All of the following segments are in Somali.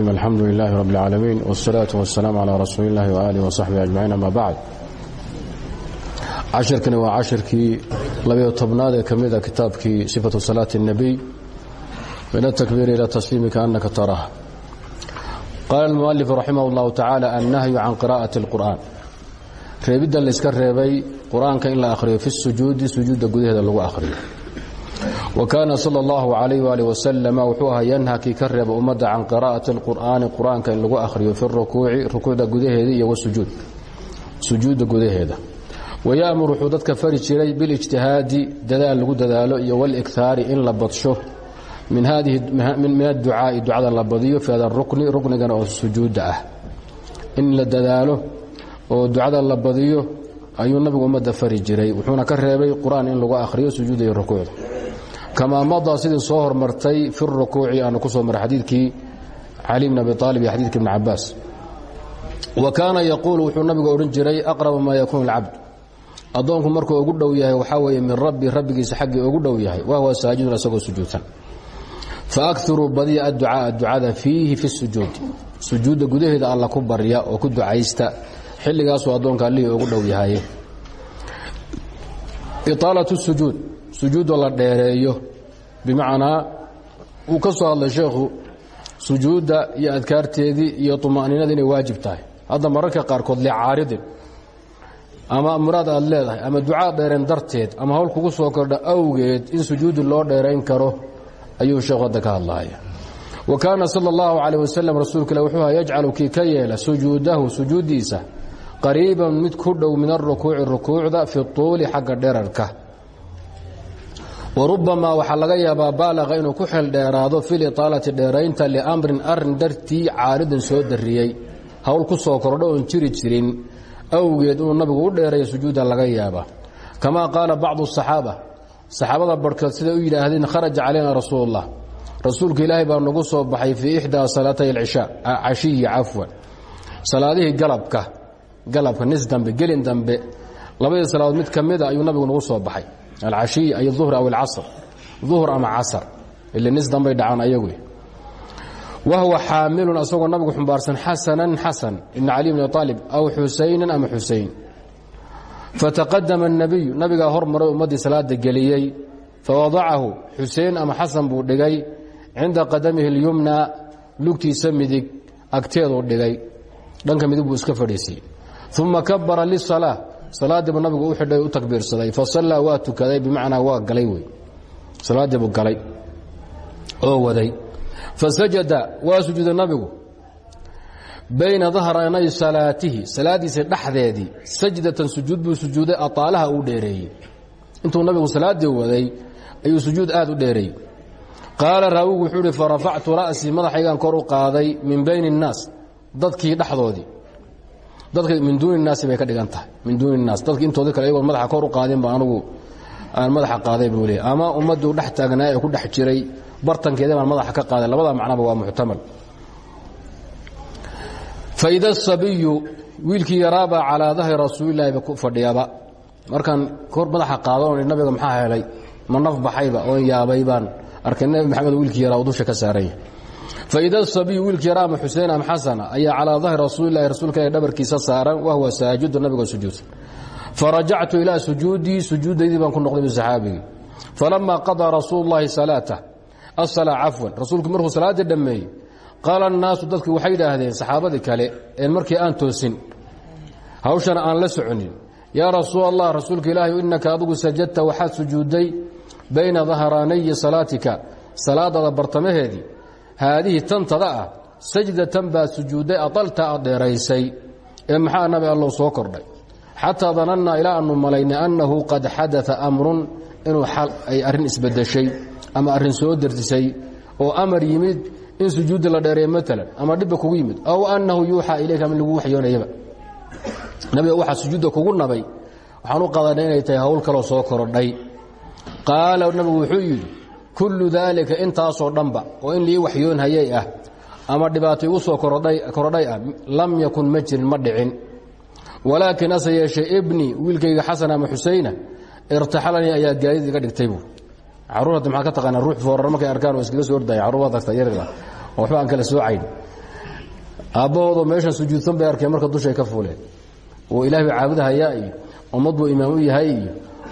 alxamdu lilaahi rab اlcaalamiin wاsalaatu wasalaamu calaa rasuuli illahi waaalihi wasaxbihi ajmaciin ama bacd cashirkani waa cashirkii labiyo tobnaad ee ka mida kitaabkii sifatu salaati الnabiy min atakbiiri ila tasliimi kaannaka taraah qaala almualifu raximah اllahu tacaala annahyu can qiraa'ati اlqur'an reebidda layska reebay qur-aanka in la akhriyo fi sujuudi sujuudda gudaheeda lagu akhriyo wa kaana sala allahu calayh waali wasalama wuxuu ahaa yanha kii ka reeba ummadda can qiraa'ati alqur'aani qur'aanka in lagu akhriyo fi rukuuci rukuucda gudaheeda iyo wasujuud sujuudda gudaheeda. Waya'mur wuxuu dadka fari jiray bilijtihaadi dadaal lagu dadaalo iyo walikhaari in la badsho. Min adducaa'i ducada la badiyo fi hada rukni ruknigana oo sujuudda ah. In la dadaalo oo ducada la badiyo ayuu nabigu ummadda fari jiray wuxuuna ka reebay qur'aan in lagu akhriyo sujuudda iyo rukuucda kamaa madaa sidii soo hormartay fi rukuuci aanu ku soo maray xadiidkii cali bn abi aalib iyo xadidki ibn cabaas wa kaana yaquulu wuxuu nabigu odhan jiray aqraba maa yakuunu alcabd addoonku markuu ugu dhow yahay waxaa weeye min rabbi rabbigiisa xaggii ugu dhow yahay wa huwa saajidun isagoo sujuudsan. Faakiruu badiya adducaaa ducada fiihi fi sujuudi sujuudda gudaheeda alla ku barya oo ku ducaysta xilligaasuu addoonka allihii ugu dhow yahay. Iaalatu sujuud sujuudoo la dheereeyo bimacnaa uu ka soo hadlay sheekhu sujuudda iyo adkaarteedii iyo طuma'niinada inay waajib tahay. Hadda mararka qaarkood licaaridin ama muraad aad leedahay ama ducaa dheereen darteed ama hawl kugu soo kordha awgeed in sujuudi loo dheerayn karo ayuu sheekhu hadda ka hadlaya wa kaana sala اllahu calayh wasalam rasuulka ilah wuxuu yajcalu kii ka yeela sujuudahu sujuuddiisa qariiban mid ku dhow min arukuuci rukuucda fi tuuli xagga dherarka warubamaa waxaa laga yaabaa baalaqa inuu ku xeeldheeraado fi liطaalati dheeraynta liamrin arrin dartii caaridin soo dariyey hawl ku soo kordho oon jiri jirin. Awgeed inuu nabigu u dheereeyo sujuudda laga yaaba. Kamaa qaala bacdu asaxaaba saxaabada barhkood siday u yidhaahdeen kharaja calayna rasuul اllah rasuulka ilaahay baa nagu soo baxay fii ixdaa salaatay cashiyi cafwan. Salaadihii galabka galabka nis dambe gelin dambe labadii salaadood mid ka mida ayuu nabigu nagu soo baxay alcashiy ay uhr aw alcasr uhr ama casr ile nis dambay dhacaan ayagu wahuwa xaamilun asagoo nabigu xumbaarsan xasanan xasan ibn cali bn aalib aw xusaynan ama xusayn fataqadama الnabiyu nabigaa hormaray ummaddii salaada geliyey fawadacahu xusein ama xasan buu dhigay cinda qadamihi اlyumna lugtiisa midig agteeduu dhigay dhanka midig buu iska fadhiisiyey uma kabara lisalaa salaadiibu nabigu u xidhay u takbiirsaday. Fasallaa waa tukaday bimacnaa waa galay wey. Salaadiibuu galay oo waday. Fasajada waa sujuuday nabigu. Bayna dahranay salaatihi salaadiisa dhexdeedii sajdatan sujuud buu sujuuday ataalaha uu dheereeyey. Intuu nabigu salaaddii waday ayuu sujuud aad u dheereeyey. Qaala raawigu wuxuu ihi farafactu ra'sii madaxaygaan kor u qaaday min bayni الnaas dadkii dhexdoodii dadka min duuni naasi bay ka dhigan tahay. Min duuni naas dadka intooda kale ayagoon madaxa kor u qaadin ba anugu aan madaxa qaaday buu ama ummadduu dhex taagnaa ee ku dhex jiray bartankeeda baan madaxa ka qaaday. Labada macnaba waa muctamal faida asabiyu wiilkii yaraabaa calaa dahri rasuulilahi ba ku fadhiyaaba. Markaan kor madaxa qaado nabiga maxaa helay? Ma baxayba oon yaabay baan. Arkay nabi maxamed wiilkii yaraa u ka saaranya faida sabiyu wiilkii yara ama xusein ama xasana ayaa calaa dahri rasuulilahi rasuulka dhabarkiisa saaran wahuwa saajidu nabigoo sujuudsan farajactu ilaa sujuudii sujuudaydii baan ku noqday saxaabigii falamaa qadaa rasuulu llahi salaata asalaa cafwan rasuulku markuu salaaddii dhammeeyey qaala annaasu dadki waxay idhaahdeen saxaabadii kale een markii aan toosin hawshana aan la soconin yaa rasuul allah rasuulka ilaahi innaka adigu sajadta waxaad sujuudday bayna dahraanayi salaatika salaadada bartamaheedii haadihi tantada ah sajdatan baad sujuudday adalta aad dheeraysay ee maxaa nabi allow soo kordhay? Xataa danannaa ilaa aanu malaynay annahu qad xadaa amrun inuu ay arrin isbedeshay ama arrin soo dertisay oo amar yimid in sujuudda la dheereeyo maalan ama dhibba kugu yimid aw annahu yuuxaa ilayka min lagu waxyoonayaba. Nabiga waxaa sujuudda kugu nabay waxaan u qadanay inay tahay hawl kaloo soo korodhay qaala nabigu kullu daalika intaasoo dhanba oo in lii waxyoon hayay ah ama dhibaato igu soo korodhay ah lam yakun ma jirin ma dhicin. Walaakin ase yeeshee ibnii wiilkayga xasan ama xusayna irtaxalanii ayaa gaadid iga dhigtay buu. Caruur hadda maxaa ka taqaanaa? Ruux foorar markay arkaan oo iskaga soo ordaya carruur yarida oo waxba aan kala soocayn aabbahoodoo meeshan sujuudsan bay arkeen marka dushay ka fuuleen. Oo ilaah bay ummad buu imaam yahay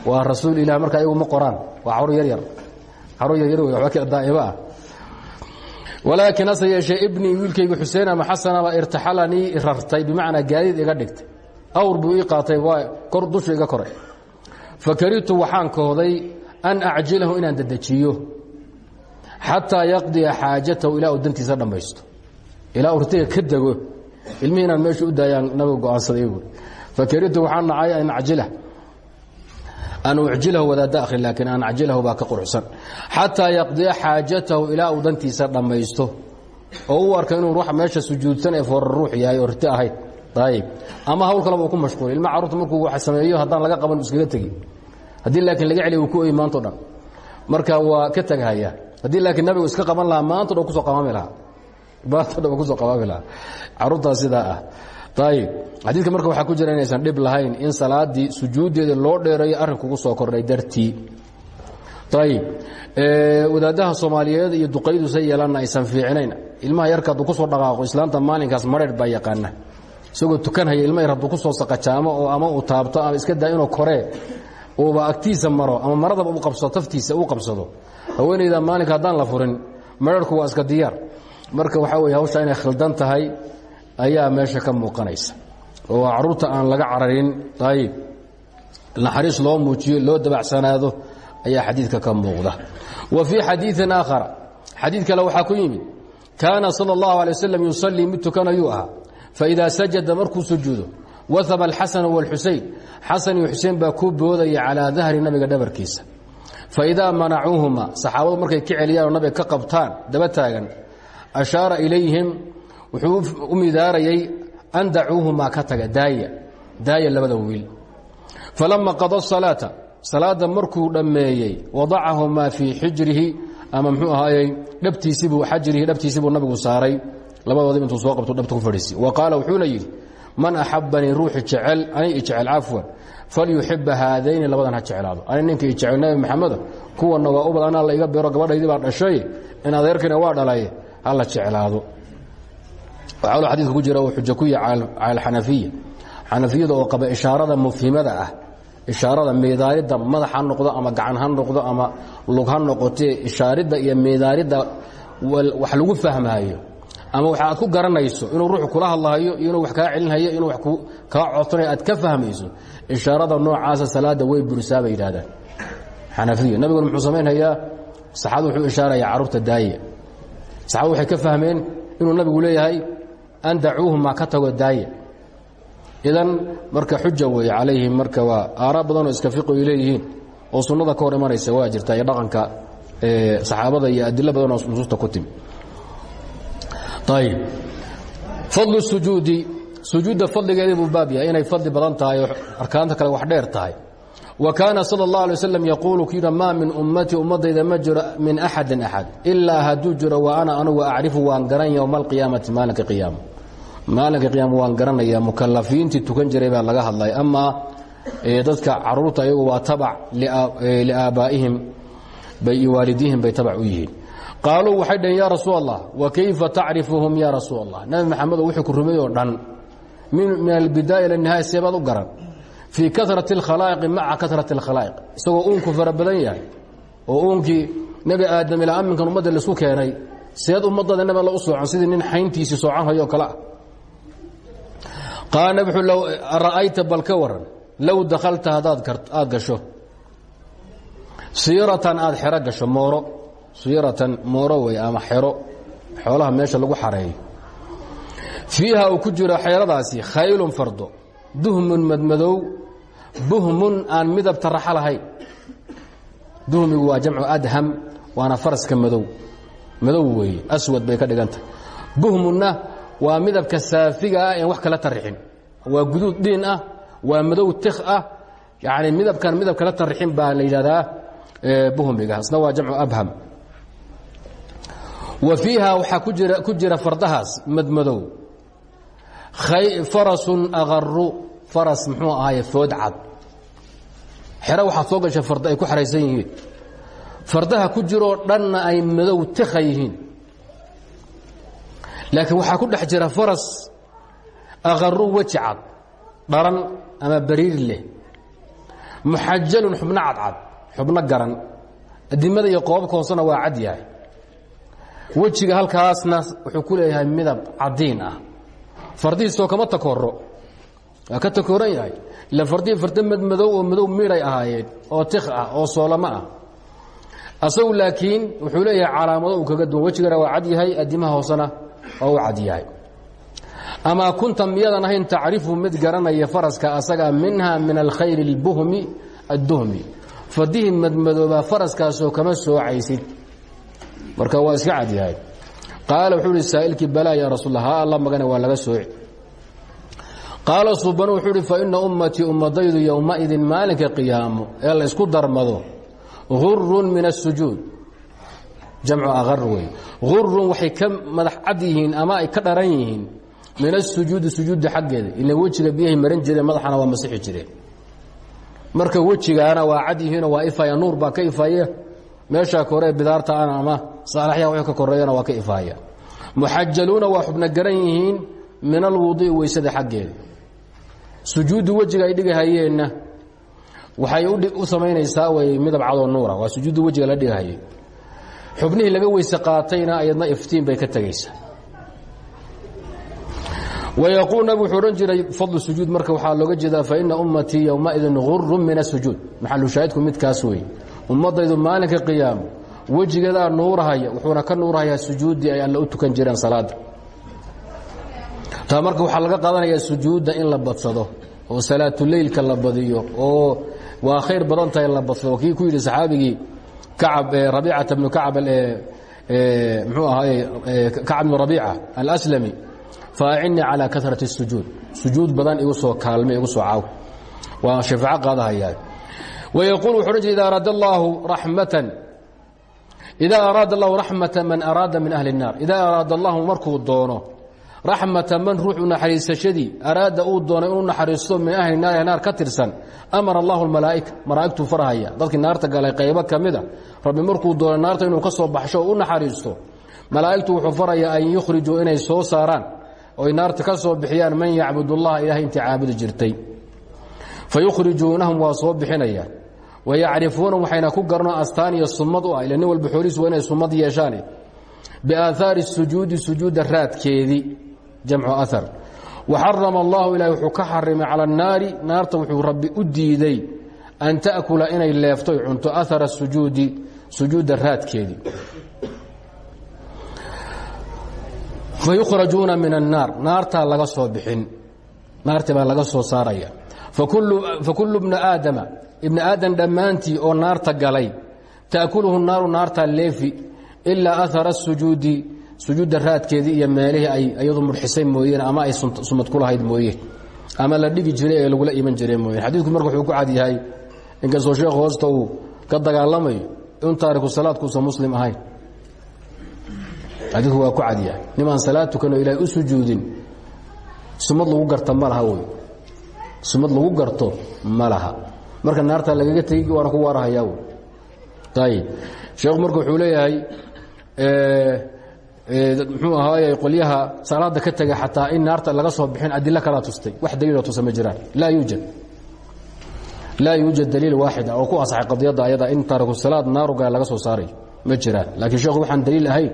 iyo rasuul ilah marka ayagu ma qoraan. Waa carur yaryar walaakiin hase yeeshee ibnii wiilkayga xuseen ama xasanaba irtaxalanii rartay bimacnaa gaadiid iga dhigtay. Awr buu ii qaatay kor dushu iga koray. Fakarihtu waxaan kohday an acjilahu inaan dedejiyo xataa yaqdiya xaajatahu ilaa uu dantiisa dhammaysto. Ilaa uu rtayga ka dego ilmihii inaan meesha u daayaan nabiga go'aansaday buui fakarihtu waxaan nacay an acjila an ucjilahu wadaada akhri laakiin an acjilahu baa ka quruxsan xataa yaqdiya xaajatahu ilaa uu dantiisa dhammaysto oo u inuu ruuxa meesha sujuudsan ee foora ruux yahay oo rti ahayd ama hawl kaleba uu ku mashquulay ilma carruurta markuu wax sameeyo haddaan laga qaban iskaga tegi haddii laakiin laga celiy ku maanto dhan marka waa ka teghayaa haddii laakiin nabigu iska qaban lahaa maanto dhan ku soo qabaami lahaa maanto dhan ku soo qabaami lahaa carruurtaas sidaa ah ayib xadiidka marka waxaa ku jira inaysan dhib lahayn in salaadii sujuuddeeda loo dheereeyo arrinkugu soo kordhay dartii. Ayib wadaadaha soomaaliyeed iyo duqaydu say aysan fiicnayn. Ilmaha yarka hadduu ku soo dhaqaaqo islaanta maalinkaas mareer baa yaqaana. Isagoo tukanhaya ilma yar hadduu ku soo saqajaamo oo ama uu taabto ama iska daa inuu koree uuba agtiisa maro ama maradaba u qabsado taftiisa uu qabsado. Haweenayda maalinka haddaan la furin mareerku waa iska diyaar marka waxaa weye hawshaa inay khaldan tahay ayaa meesha ka muuqanaysa. Oo carruurta aan laga cararin ayib naxariis loo muujiyo loo dabacsanaado ayaa xadiidka ka muuqda. Wa fii xadiiin aakhara xadiid kale waxaa ku yimid kaana sala اllahu alay waslm yusallii mid tukanayuu ahaa. Faidaa sajada markuu sujuudo wahaba alxasan wاlxusein xasan iyo xuseen baa ku boodaya calaa dahri nabiga dhabarkiisa. Faidaa manacuuhuma saxaabadu markay ka celiyaanoo nabiga ka qabtaan daba taagan ashaara ilayhim wuxuu u midaarayay an dacuuhumaa ka taga daaya daaya labada wiil. Falama qada salaata salaadda markuu dhammeeyey wadacahumaa fii xijrihi ama mxuu ahaayey dhabtiisibuu xajrihi dhabtiisibuu nabigu saaray. Labadoodib intuu soo qabto dhabta ku fadhiisi. Wa qaala wuxuuna yidhi man axabanii ruuxi jecel ani ijecel cafwan falyuxiba haadayni labadan ha jeclaado. Ani ninka ijecel nabi maxameda kuwanna waa ubad la iga beero gabadhaydii baa dhashay in adeerkiina waa dhalay hala jeclaado waxaa loo xadiidka ku jira uu xujo yahay cala alxanafiya xanafiyada oo qaba ishaarada mufhimada ah ishaarada meedaaridda madax noqdo ama gacan ha noqdo ama lug ha noqotee iyo meedaaridda wax lagu fahmaayo. Ama wax aad ku garanayso inuu ruuxu kula hadlahayo inuu wax kaa celinhayo inuu wax kaa codsanayo aad ka fahmayso ishaarada noocaasa salaadda way burisaa bay yidhahdaan xanafiya nabiguna muxuu samaynhayaa saxaabadu wuxuu ishaarayaa carruurta daaya saxaabadu waxay ka fahmeen inuu nabigu leeyahay an dacuuhuma ka tago daaya idan marka xuja weeye calayhim marka waa aaraa badanoo iska fiqo ay oo sunnada ka hor imanaysa waa jirta iyo dhaqanka saxaabada iyo adilo badanoo nusuusta ku timi ayb fadlu sujuudi. Sujuudda fadligeedii buu baab yahay inay fadli badan tahay arkaanta kale wax dheer tahay. Wa kaana sala اllah alay waslam yaquulu ku yidha maa min ummatii ummaddayda ma jiro min axadin axad ilaa hadduu wa ana anugu acrifu waan garan yowma alqiyaamati maalinka qiyaama maalinka qiyaama waan garanayaa mukalafiintii tukan jiray baa laga hadlay. Amaa dadka carruurta ayagu waa tabac liaabaa'ihim bay waalidiihim bay tabac u yihiin. Qaaluu waxay dhaheen yaa rasuul wa kayfa tacrifuhum ya rasuul nabi maxamedo wuxuu ku rumey oo dhan min albidaaya ila nihaaya seebaad u garan. Fii karati اlkhalaa'iqi maca karati اlkhalaa'iq isagoo uunku fara badan yahay oo uunkii nebi aadam ilaa aminkan ummadda la isku keenay seed ummadada nab alla u soocan sidii nin xayntiisii soocanhayo kale ah qaala nab wuxuu ra'ayta bal ka waran. Low dakhalta haddaad aad gasho. Siiratan aad xero gasho mooro. Siiratan mooro wey ama xero. Xoolaha meesha lagu xareeyo. Fiiha uu ku jiro xeeradaasi khaylun fardo. Duhmun madmadow. Buhmun aan midabta raxa lahayn. Duhmigu waa jamcu adham waana faraska madow. Madow weeye aswad bay ka dhigantah buhmunna waa midabka saafiga ah en wax kala tarixin. Waa guduud dhiin ah waa madow tik ah. Yani midabkan midab kala tarixin baa la yidhahdaa buhmiga isna waa jamcu abham. Wa fiiha waxaa ku jira fardahaas madmadow farasun akaru faras muxuu ahaaye food cad. Xero waxaad soo gashay farda ay ku xaraysan yihiin. Fardaha ku jiroo dhanna ay madow tikha yihiin laakiin waxaa ku dhex jira faras aqaru weji cad dharan ama bariir leh muxajalun xubno cadcad xubno garan adimada iyo qoobabka hoosena waa cad yahay. Wejiga halkaasna wuxuu ku leeyahay midab cadiin ah. Fardihiisoo kama takoro waa ka takoran yahay. Ila fardihii farda madmadow oo madow miidhay ahaayeen oo tik ah oo soolamo ah. Asagu laakiin wuxuu leeyahay calaamado uu kaga duwan. Wejigana waa cad yahay adimaha hoosena waa u cad yahay amaa kunta miyadan ahayn tacrifu mid garanaya faraska asaga minha min alkhayr اlbuhmi adduhmi fardihii madmadoobaa faraskaasoo kama soocaysid marka waa iska cad yahay qaala wuxuu ihi saa'ilkii balaa ya rasuul ha alla magane waa laga sooci qaala subanu wuxuu ihi faina ummatii ummadaydu yowmaidin maalinka qiyaamo ee la ysku darmado gurun min الsujuud jamcu aqar wey gurun waxay ka madax cad ama ay ka dharan yihiin min asujuudi sujuudda xaggeeda. Ila wejiga biyahay maran jireen madaxana waa masixi jireen. Marka wejigaana waa cad yihiinoo waa ifaya nuur baa ka ifaya meeshaa kore bidaartaana ama saalaxyaha wx ka koreeyana waa ka ifaaya. Muxajaluuna waa xubno garan yihiin min alwudui weysada xaggeeda. Sujuuddu wejiga ay dhigahayeenna waxay u samaynaysaa way midab cadoo nuura. Waa sujuuddu wejiga la dhigahayey xubnihii laga weyse qaatayna ayadna iftiin bay ka tegaysaa wayaquul nabig wuxuu odhan jiray fadlu sujuud marka waxaa looga jeedaa faina ummatii yowmaidin gurun min asujuud maxalushaahidku midkaas wey ummadaydu maalinka qiyaamo wejigeedaa nuurahaya wuxuuna ka nuurahayaa sujuuddii ay alle u tukan jireen salaadda taa marka waxaa laga qaadanayaa sujuudda in la badsado oo salaatuleylka la badiyo oo waa khayr badan tahay in la badsado kii ku yidhi saxaabigii kacab rabiicata bnu kacab mxuu ahaaye kacab bnu rabiica alslami faacinnii calaa karati الsujuud sujuud badan igu soo kaalme igu soo caaw waa shafaaco qaadahayaa ويقول وxuu ohan jir إda araad الlahu raxmatan إida araada الlahu raxmata man araada min أhli الnaar إida araada الlahu markuu doono raxmata man ruuxu naxariisashadii araada uu doonay inuu naxariisto min ahli naari naar ka tirsan amara allahu almalaa'ika malaa'igtuu farahaya dadkii naarta galay qaybo ka ah, rabbi markuu doonay naarta inuu ka soo baxsho o u naxariisto. Malaa'igtu wuxuu farayaa an yukhrijuu inay soo saaraan oy naarta ka soo bixiyaan man yacbud allaha ilahay intii caabudi jirtay. Fa yukhrijuunahum waa soo bixinaya. Wayacrifuuna waxayna ku garanoo astaan iyo sunnad u ah ila nin walba xoolihiis waa inay sunnad yeeshaane biaahaari sujuudi sujuudda raadkeedii jamcu ahar waxarama allahu ilahi wuxuu ka xarimay cala annaari naarta wuxuu rabbi u diiday an ta'kula inay leefto cunto ahara sujuudi sujuudda raadkeedii. Fayukhrajuuna min annaar naartaa laga soo bixin naartii baa laga soo saaraya. Fakulu bna aadama ibni aadam dhammaantii oo naarta galay ta'kuluhu naaru naartaa leefi ilaa ahara sujuudi sujuudda raadkeedii iyo meelihii ay iyadu mudxisay mooyeen ama ay sumad ku lahayd mooyeen ama la dhigi jiray ee lagula iman jiray mooyeen. Xadiidku marka wuxuu ku cad yahay inkastoo sheekhu hoosta uu ka dagaalamayo in taariku salaadkuusan muslim ahayn xadiidku waa ku cad yahay. Nimaan salaad tukanoo ilaahay u sujuudin sumad lagu garta ma laha wey sumad lagu garto ma laha. Marka naarta lagaga tegi waana ku waarahayaa wy ayib sheekhu marka wuxuu leeyahay muxuu ahaaye qolyaha salaada ka tega xataa in naarta laga soo bixin adilo kala tustay. Wax daliiloo tusa ma jiraan. Laa yuujad laa yuujad daliil waaxida oo ku asaxay qadiyadda ayada in taariku salaad naaruga laga soo saarayo ma jiraan. Laakiin sheekhu waxaan daliil ahayn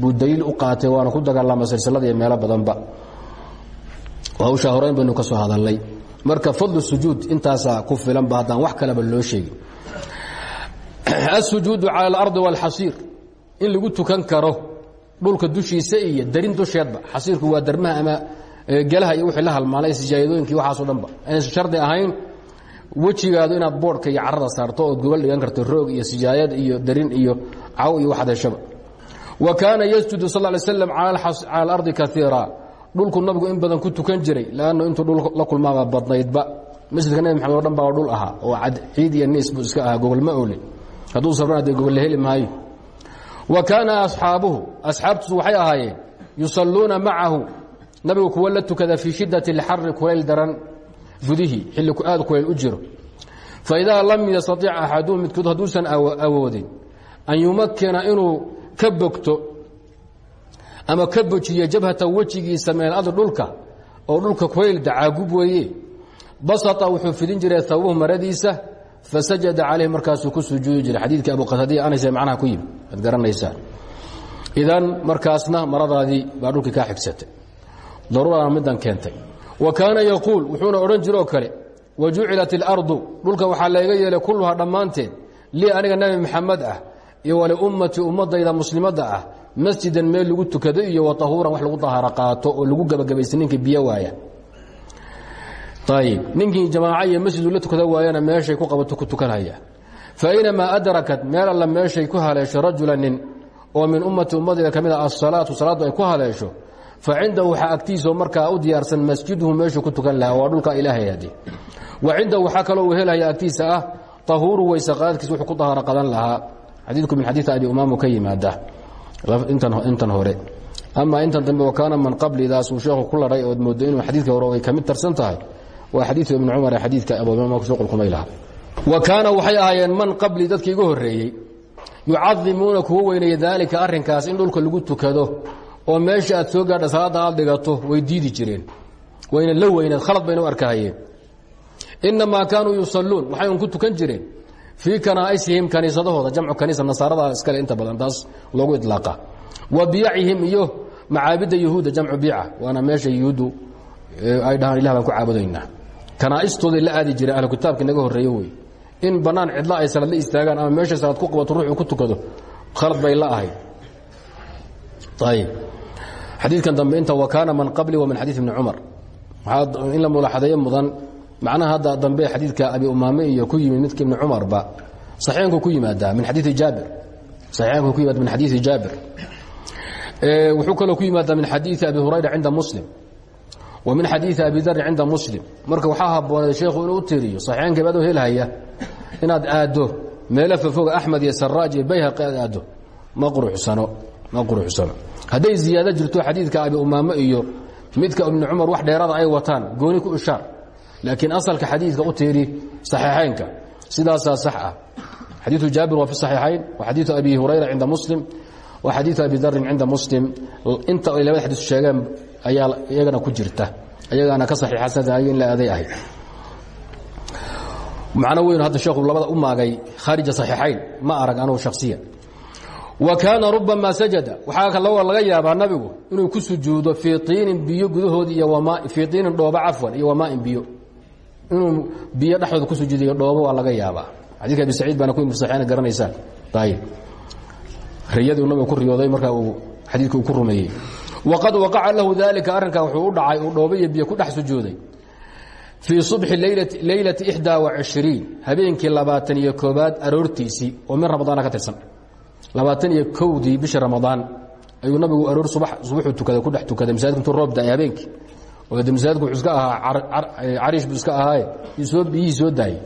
buu daliil u qaatay waana ku dagaalamay silsilada iyo meelo badanba. Hawshaa horeyn baynu ka soo hadalnay. Marka fadlu sujuud intaasaa ku filanba haddaan wax kaleba loo sheegin. Asujuudu cala alardi wاlxasiir in lagu tukan karo dhulka dushiisa iyo darin dusheedba. Xasiirku waa darmaha ama gelaha iyo wixii la halmaanay sijaayadooyinkii waxaaso dhanba. Aysan shardi ahayn wejigaadu inaad boodhka iyo carada saarto ood gobol dhigan karto roog iyo sijaayad iyo darin iyo caw iyo waxaad heshaba wa kaana yasjudu sal ly slam cala alardi kaiira dhulku nabigu in badan ku tukan jiray lannu intuu dhul la kulmaaba badnaydba. Masjidka nebi maxamed o dhul ahaa oo ciid iyo niis iska ahaa gogol ma ole hadduu sabran dee la heli maayo wa kaana asxaabuhu asxaabtiisu waxay ahaayeen yusalluuna macahu nabigu kuwa la tukada fii shiddati اlxari kulayl daran gudihii xilli aad kulayl u jiro. Faidaa lam yastaطic axaduhum midkood hadduusan awoodin an yumakina inuu ka bogto ama ka bojiya jabhata wejigiisa meel adi dhulka oo dhulka kulayl dacaagub weeye basata wuxuu fidin jiray hawahu maradiisa fasajada calayh markaasuu ku sujuudi jiray xadiidkii abu qatadiya anaysa macnaha ku yimi waad garanaysaa idan markaasna maradaadii baa dhulkii kaa xigsatay daruurana middan keentay wa kaana yaquul wuxuuna odhan jiroo kale wa jucilat اlardu dhulka waxaa layga yeelay kulluhaa dhammaanteed lii aniga nebi maxamed ah iyo waliummatii ummadayda muslimadda ah masjidan meel lagu tukado iyo watahuuran wax lagu dahaaro qaato oo lagu gebagabaysta ninkii biyo waaya ayib ninkii jamaaca iyo masjidu la tukada waayana meeshay ku qabato ku tukanhaya fainamaa adrakat meel alla meeshay ku haleesho rajula nin oo min ummati ummadayda ka mid a asalaatu salaaddu ay ku haleesho fa cindahu waxaa agtiisao markaa u diyaarsan masjiduhu meeshuu ku tukan lahaa waa dhulka ilaahay hadi wa cindahu waxaa kaloo helaya agtiisa ah tahuuru weyse qaadkiis wuxuu ku dahaaro qadan lahaa xadiidku min xadiidi abi umaamu ka yimaada intan hore ama intan dambe wakaana man qablidaas uu sheekhu ku lahay ood moodo inuu xadiidka hore ay ka mid tarsan tahay waa xadiidu ibni cumar ee xadiidka abuumaam ku soo qulqumay lahaa. Wa kaana waxay ahaayeen man qabli dadkii igu horreeyey yucadimuuna kuwa weynaya daalika arrinkaas in dhulka lagu tukado oo meesha aad soo gaadha salaadda aad dhigato way diidi jireen. Wayna la weyneed khalad bayna u arkahayeen inamaa kaanuu waxay ku tukan jireen. Fii kanaa'isihim kaniisadahooda jamcu kaniisa nasaarada iskale inta badan taas loogu idlaaqa. Wa biyacihim iyo macaabidda yahuudda jamcu biica waana meesha yahuuddu ay dhahaan ilah ku caabudaynaa kanaa'istooday la aadi jireen ahlu kitaabka naga horreeye wey in bannaan cidla ay salaad la istaagaan ama meesha salaad ku qabato ruuxuu ku tukado khalad bay la ahayd. Ayib xadiidkan dambe inta wa kaana man qabli wa min xadiid ibni cumar. Waxaa in la mulaaxadeeyo mudan macnaha hadda dambe xadiidka abi umaame iyo ku yimid midka ibni cumarba saxiixanku ku yimaadaa min xadiidi jaabir. Saxiixanku ku yimaada min xadiidi jaabir. Wuxuu kaloo ku yimaadaa min xadiidi abi hurayra cinda muslim min xadiidi abi dari cinda muslim. Marka waxaa habbooneed sheekhu inuu tiriyo saxiixanka baadoo helhaya inaad aaddo meelo fofoga axmed iyo saraaj iyo bayhaqi aad aaddo. Ma quruxsano ma quruxsano. Hadday ziyaado jirto xadiidka abi umaame iyo midka ibni cumar wax dheerada ay wataan gooni ku ishaar laakiin asalka xadiidka u tiiri saxiixaynka sidaasaa sax ah. Xadiiu jaabir waa fi saxiixayn wa xadiiu abi hurayra cinda muslim wa xadiiu abi darin cinda muslim. Inta ay labada xadiis sheegeen ayaa iyagana ku jirta ayagaana ka saxiixasan in la aday ahayd macno weyn hadda sheekhu labada u maagay khaarija saxiixayn ma arag anugu shakhsiyan. Wa kaana rubamaa sajada waxaa kaloo laga yaabaa nabigu inuu ku sujuudo fii tiinin biyo gudahood iyo fii tiinin dhoobo cafwan iyo wamaain biyo. Inuu biyo dhexdooda ku sujuudiyo dhoobo waa laga yaabaa. Xadiidka abi saciid baana ku saxiixayna garanaysaan. Ayib riyadii nabiga ku riyooday markaa uu xadiidka uu ku rumeeyey waqad waqaca lahu daalika arrinkaa wuxuu u dhacay uu dhoobo iyo biyo ku dhex sujuuday fii subxi leylati ixdaa wacishriin habeenkii labaatan iyo koobaad aroortiisii oo min ramadaana ka tirsan labaatan iyo kowdii bishii ramadaan ayuu nabigu aroor subaxuu tukaday ku dhex tukaday masaajidka intuu roob da'ay habeenkii oo de masaajidku wuxuu iska ahaa cariish buu iska ahaaye soo biyihii soo daayey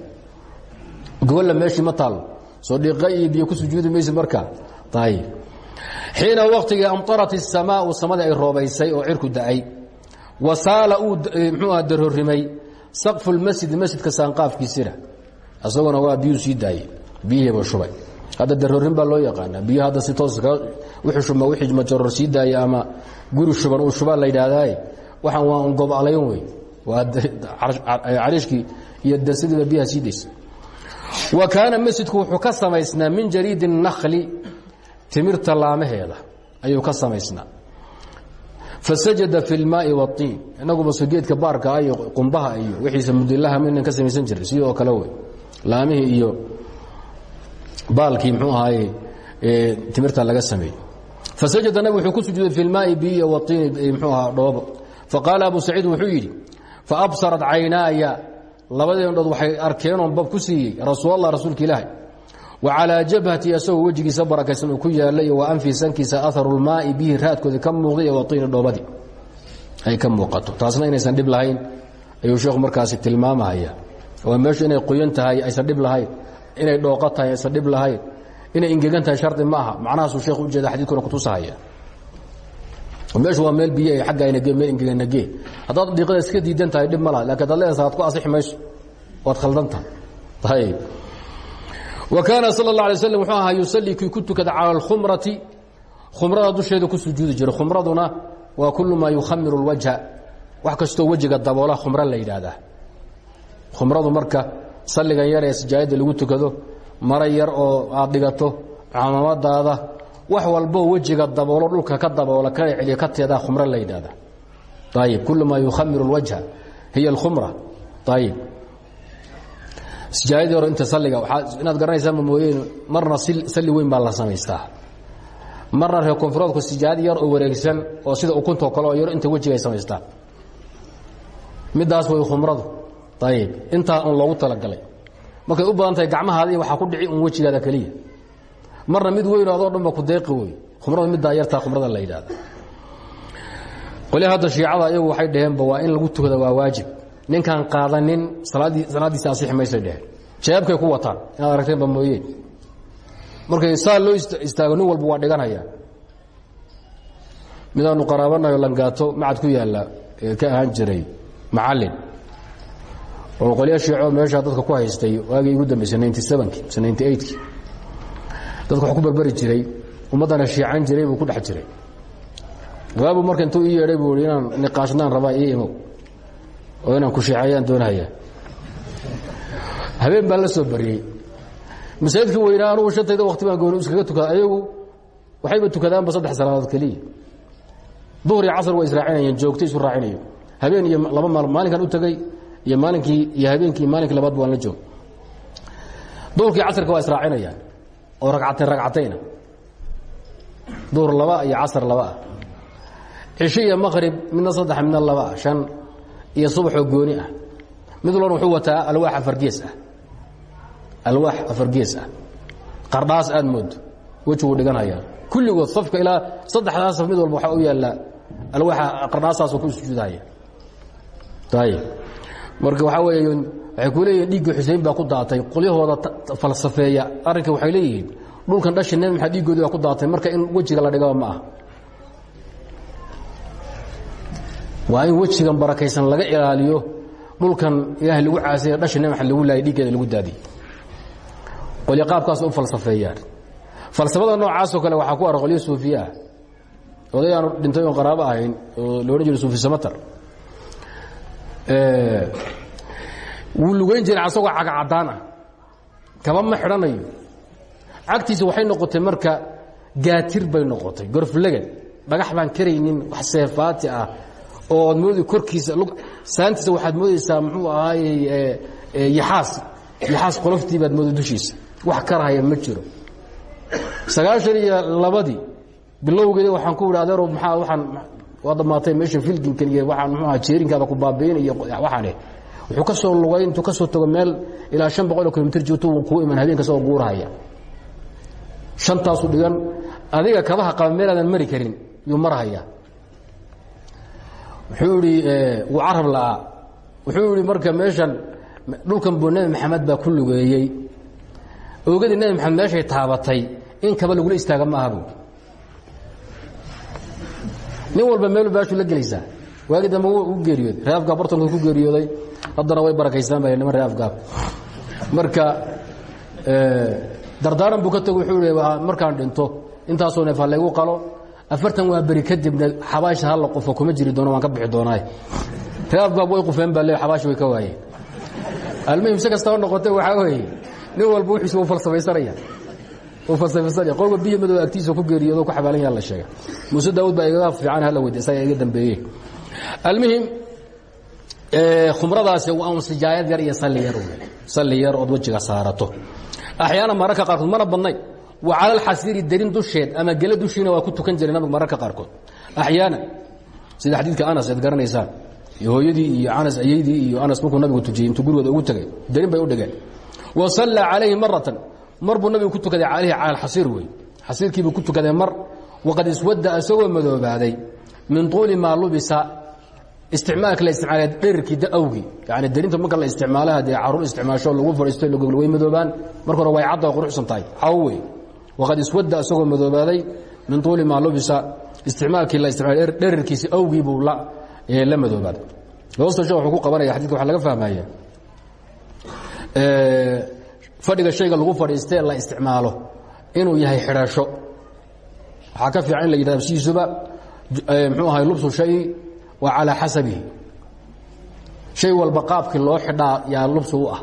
gobolla meeshii ma taallo soo dhiiqa iyo biyo ku sujuudi maysid markaa ayib xiina waktigii amطarat الsamaau samadii ay roobaysay oo cirku da-ay wasaala uu mxuu aha darhorimay saqfu اlmasjid masjidka saanqaafkiisina isaguna waa biyuu sii daayey biyihiiba shubay hadda darhorin baa loo yaqaanaa biyo hadda si toos wixii shubma wixii majaror sii daaya ama guri shuban uu shubaa la yidhaahdaaye waxaan waa un gobalayn wey waa cariishkii iyo darsidiiba biyaha sii daysa wa kaana masjidku wuxuu ka samaysnaa min jariidi الnakli timirta laamaheeda ayuu ka samaysnaa. Fasajada fi اlmaai wاiin inagubaso geedka baarka ah iyo qumbaha iyo wiiisa mudilaha mnan ka samaysan jiray sidoo kale wey. Laamihii iyo baalkii mxuu ahaaye timirta laga sameeyey. Fasajada nabig wuxuu ku sujuuday fi lmaai biiya waiini mxuu ahaa dhoobo. Faqaala abu saciid wuxuu yidhi faabsarat caynaaya labadeen dhood waxay arkeen oon bab ku siiyey rasuul allah rasuulka ilaahi wa calaa jabhati asagoo wejigiisa barakaysan uu ku yaallay iyo wa anfi sankiisa aharu lmaai bihi raadkoodii ka muuqday iyo waiini dhoobadii ay ka muuqato. Taasna inaysan dhib lahayn ayuu sheekhu markaasi tilmaamahaya oo meeshu inay qoyan tahay aysan dhib lahayn. Inay dhooqo tahay aysan dhib lahayn. Inay ingegan tahay shardi ma aha macnahaasuu sheekhu ujeeda xadiidkuna kutusahaya meeshu waa meel biyo agganage meel ingeganage haddaad dhiiqada iska diidan tahay dhib ma laha. Lakin adaad leedahay ad ku asixi mayso. Waad khaldantaha ayb wa kaana sal اlه alay slam wuxuu ahaa yusallii kii ku tukada cala اlkhumrati khumrada dusheeda ku sujuudi jiray khumraduna waa kullu maa yukhamiru اlwajha wax kastoo wejiga daboola khumro la yidhaahdaa khumradu marka salligan yar ee sijaayadda lagu tukado mara yar oo aad dhigato camamadaada wax walboo wejiga daboolo dhulka ka daboola kana celiya ka teedaa khumro la yidhaahdaa ayib kullu maa yukhamiru اlwajha hiya اlkhumra ayib sijaayadii hore inta salliga inaad garanaysaanma mooyeen marna salli weyn baa la samaystaa. Marna reer koonfureedku sijaayad yar oo wareegsan oo sida ukuntoo kale oo yar inta wejiga ay samaystaan. Middaas way khumradu. Ayib intaa un loogu talagalay. Markay u badan tahay gacmahaadii waxaa ku dhici un wejigaada keliya. Marna mid weyn adoo dhanba ku deeqi wey khumrada middaa yartaa khumrada la yidhaahda. Qolya hadda shiicada iyagu waxay dhaheenba waa in lagu tukada waa waajib ninkaan qaadanin salaadiisa asixi maysay dheheen jawaabkay ku wataan. Inaad aragteenba mooyeen markay saa loo istaago nin walba waa dhiganaya. Midaanu qaraabanayo langaato macad ku yaalla ka ahaan jiray macallin. Oo qolya shiico meeshaa dadka ku haystay waagii igu dambaysay ninety sevenkii mise ninety eightkii dadka wax ku berberi jiray ummaddana shiican jiray buu ku dhex jiray. Waabu marka intuu ii yeedhay buu i inaan niqaashnaan rabaa ii imow oo inaan ku shiicayaan doonahaya habeen baan la soo bariyey. Masaajidkii weynaa anugu shantayda wakti baan gooni iskaga tukada ayagu waxayba tukadaanba saddex salaadood keliya. Duhur iyo casr way israacinayeen joogto isu raacinayo. Habeen iyo laba maal maalinkan u tegey iyo maalinkii iyo habeenkii maalinkii labaadba waan la joog. Duhurkii casrka waa israacinayaan oo ragcatayn ragcatayna. Duhur laba iyo casr laba ah. Cisho iyo maqrib midna saddex midna laba ah. Shan iyo subaxoo gooni ah. Mid walban wuxuu wataa alwaax afargees ah. Alwaax afargees ah. Qardhaas aad moodo wejiguu dhiganhayaa kulligood safka ilaa saddexdaa saf mid walba waxaa u yaallaa alwaaxa qardhaasaasoo ku sujuudahaya ayib marka waxaa weeye waxay ku leeyihiin dhiiggii xusein baa ku daatay. Qolyahooda falsafeeya. Arrinka waxay leeyihiin dhulkan dhashi nebi maxamed dhiiggoodii baa ku daatay. Marka in wejiga la dhigaba ma ah waa in wejigan barakaysan laga ilaaliyo dhulkan ilaahay lagu caasay dhashi maxamed lagu laayay dhiiggeeda lagu daadiy qolyo qaabkaas u falsafeeyaan. Falsafada noocaasoo kale waxaa ku ara qolyo suufiye ah. Oday aanu dhintay oon qaraabo ahayn oo la odhan jiro suufi samatar. Wuu lugayn jiray asagoo caga caddaan ah. Kaba ma xidhanayo. Cagtiisa waxay noqotay marka gaatir bay noqotay. Gorflegan dhagax baan karaynin wax seefaati ah oo ad moodi korkiisa saantiisa waxaad moodaysaa muxuu ahaayey yaxaas. Yaxaas qoloftii baad mooday dushiisa. Wax karahaya ma jiro. Sagaashan iyo labadii bilowgeeda waxaan ku idhi adeero maxaa waaan waa dhammaatay meesha filginkan iyo waaan mxuaha jeerinkaada ku baabiin iyo waxaane wuxuu ka soo lugay intuu ka soo tago meel ilaa shan boqol oo kilomitr joogto wuu kuu iman habeen kasta oo guurahaya shantaasu dhigan adiga kabaha qaba meelaadan mari karin yuu marhaya wuxuu idhi wuu carab la'aa. Wuxuu idhi marka meeshan dhulkan buu nebi maxamed baa ku lugeeyey. Oogadii nebi maxamed meeshay taabatay. In kaba lagula istaaga ma aha bu nin walba meelu baashu la gelaysaa. Waagi dambe u geeriyooday. Ree afgaab bartanku ku geeriyooday. Haddana way barakaystaan baa niman ree afgaab marka dardaaran buu ka tago wuxuu i markaan dhinto. Intaasoo neef ha laygu qalo afartan waa beri kadibna xabaasha hala qufo kuma jiri doono waan ka bixi doonaa ree afgaab way qufeen baa le xabaashi way ka waayeen. Almuhim si kastaba noqotay waxaa weeye nin walba wixiisa u falsamaysanaya falsamaysanaya qolba biyo madow agtiisa ku geeriyoodo ku xabaalan yaha la sheega muuse daawud baa igaga fiican hala weydi isaga iga dambeeye almuhim khumradaasi waa un sijaayad yar iyo salli yar salli yar ood wejiga saarato. Axyaana mararka qaarkood mana badnayn wa cala alxasiiri darin dusheed ama gele dushiina waa ku tukan jiray nabigu mararka qaarkood. Axyaana sida xadiidka anas ead garanaysaan iyo hooyadii iyo anas ayaydii iyo anas markuu nabigu tujiyey intuu gurigooda ugu tegay darin bay u dhigeen. Wa sallaa calayhi maratan mar buu nabigu ku tukaday calayhi cala alxasiir wey xasiirkiibuu ku tukaday mar waqad iswadda isagoo madoobaaday min tuuli maa lubisa isticmaalka la isticmaala dherarkii awgii yani darinta marka la isticmaalaha dee carruur isticmaasho lagu fadhiisto way madoobaan. Marka hore way cadda quruxsan tahay. Cawo wey waqad iswadda isagoo madoobaaday min tuuli maa lubisa isticmaalkii la isticmaala dherarkiisi awgii buu la madoobaaday. Hoosta shek wuxuu ku qabanaya xadidka waxa laga fahmaya fadhiga shayga lagu fadhiistee la isticmaalo inuu yahay xidhasho waxaa ka fiican in la yidhahdo sidiisuba mxuu ahay lubsu shay waa calaa xasabihi. Shay walba qaabkii loo xidhaa yaa lubsi u ah.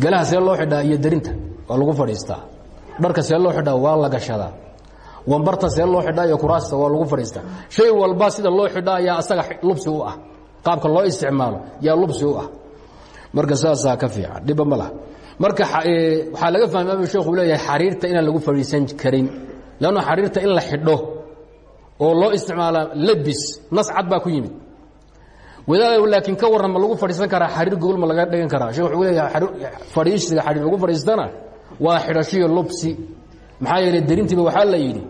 Galaha see loo xidhaa iyo derinta waa lagu fadhiistaa dharka see loo xidhaa waa la gashadaa wambarta see loo xidhaa iyo kuraasta waa lagu fadhiistaa shay walba sida loo xidhaa ayaa asaga lubsi u ah. Qaabka loo isticmaalo yaa lubsi u ah. Marka saasaa ka fiican dhibba ma laha. Marka waxaa laga fahmay abu sheekhu leeyahay xariirta inaan lagu fadhiisan karin. Lanno xariirta in la xidho oo loo isticmaalaa labis nas cad baa ku yimid. Wadaada laakiin ka warran ma lagu fadhiisan karaa xariir gogol ma laga dhigan karaa. Shekh wuxuu leeyahay fadhiisiga xariir lagu fadhiistana waa xidhashiyo lubsi. Maxaa yeelay derintiiba waxaa la yidhi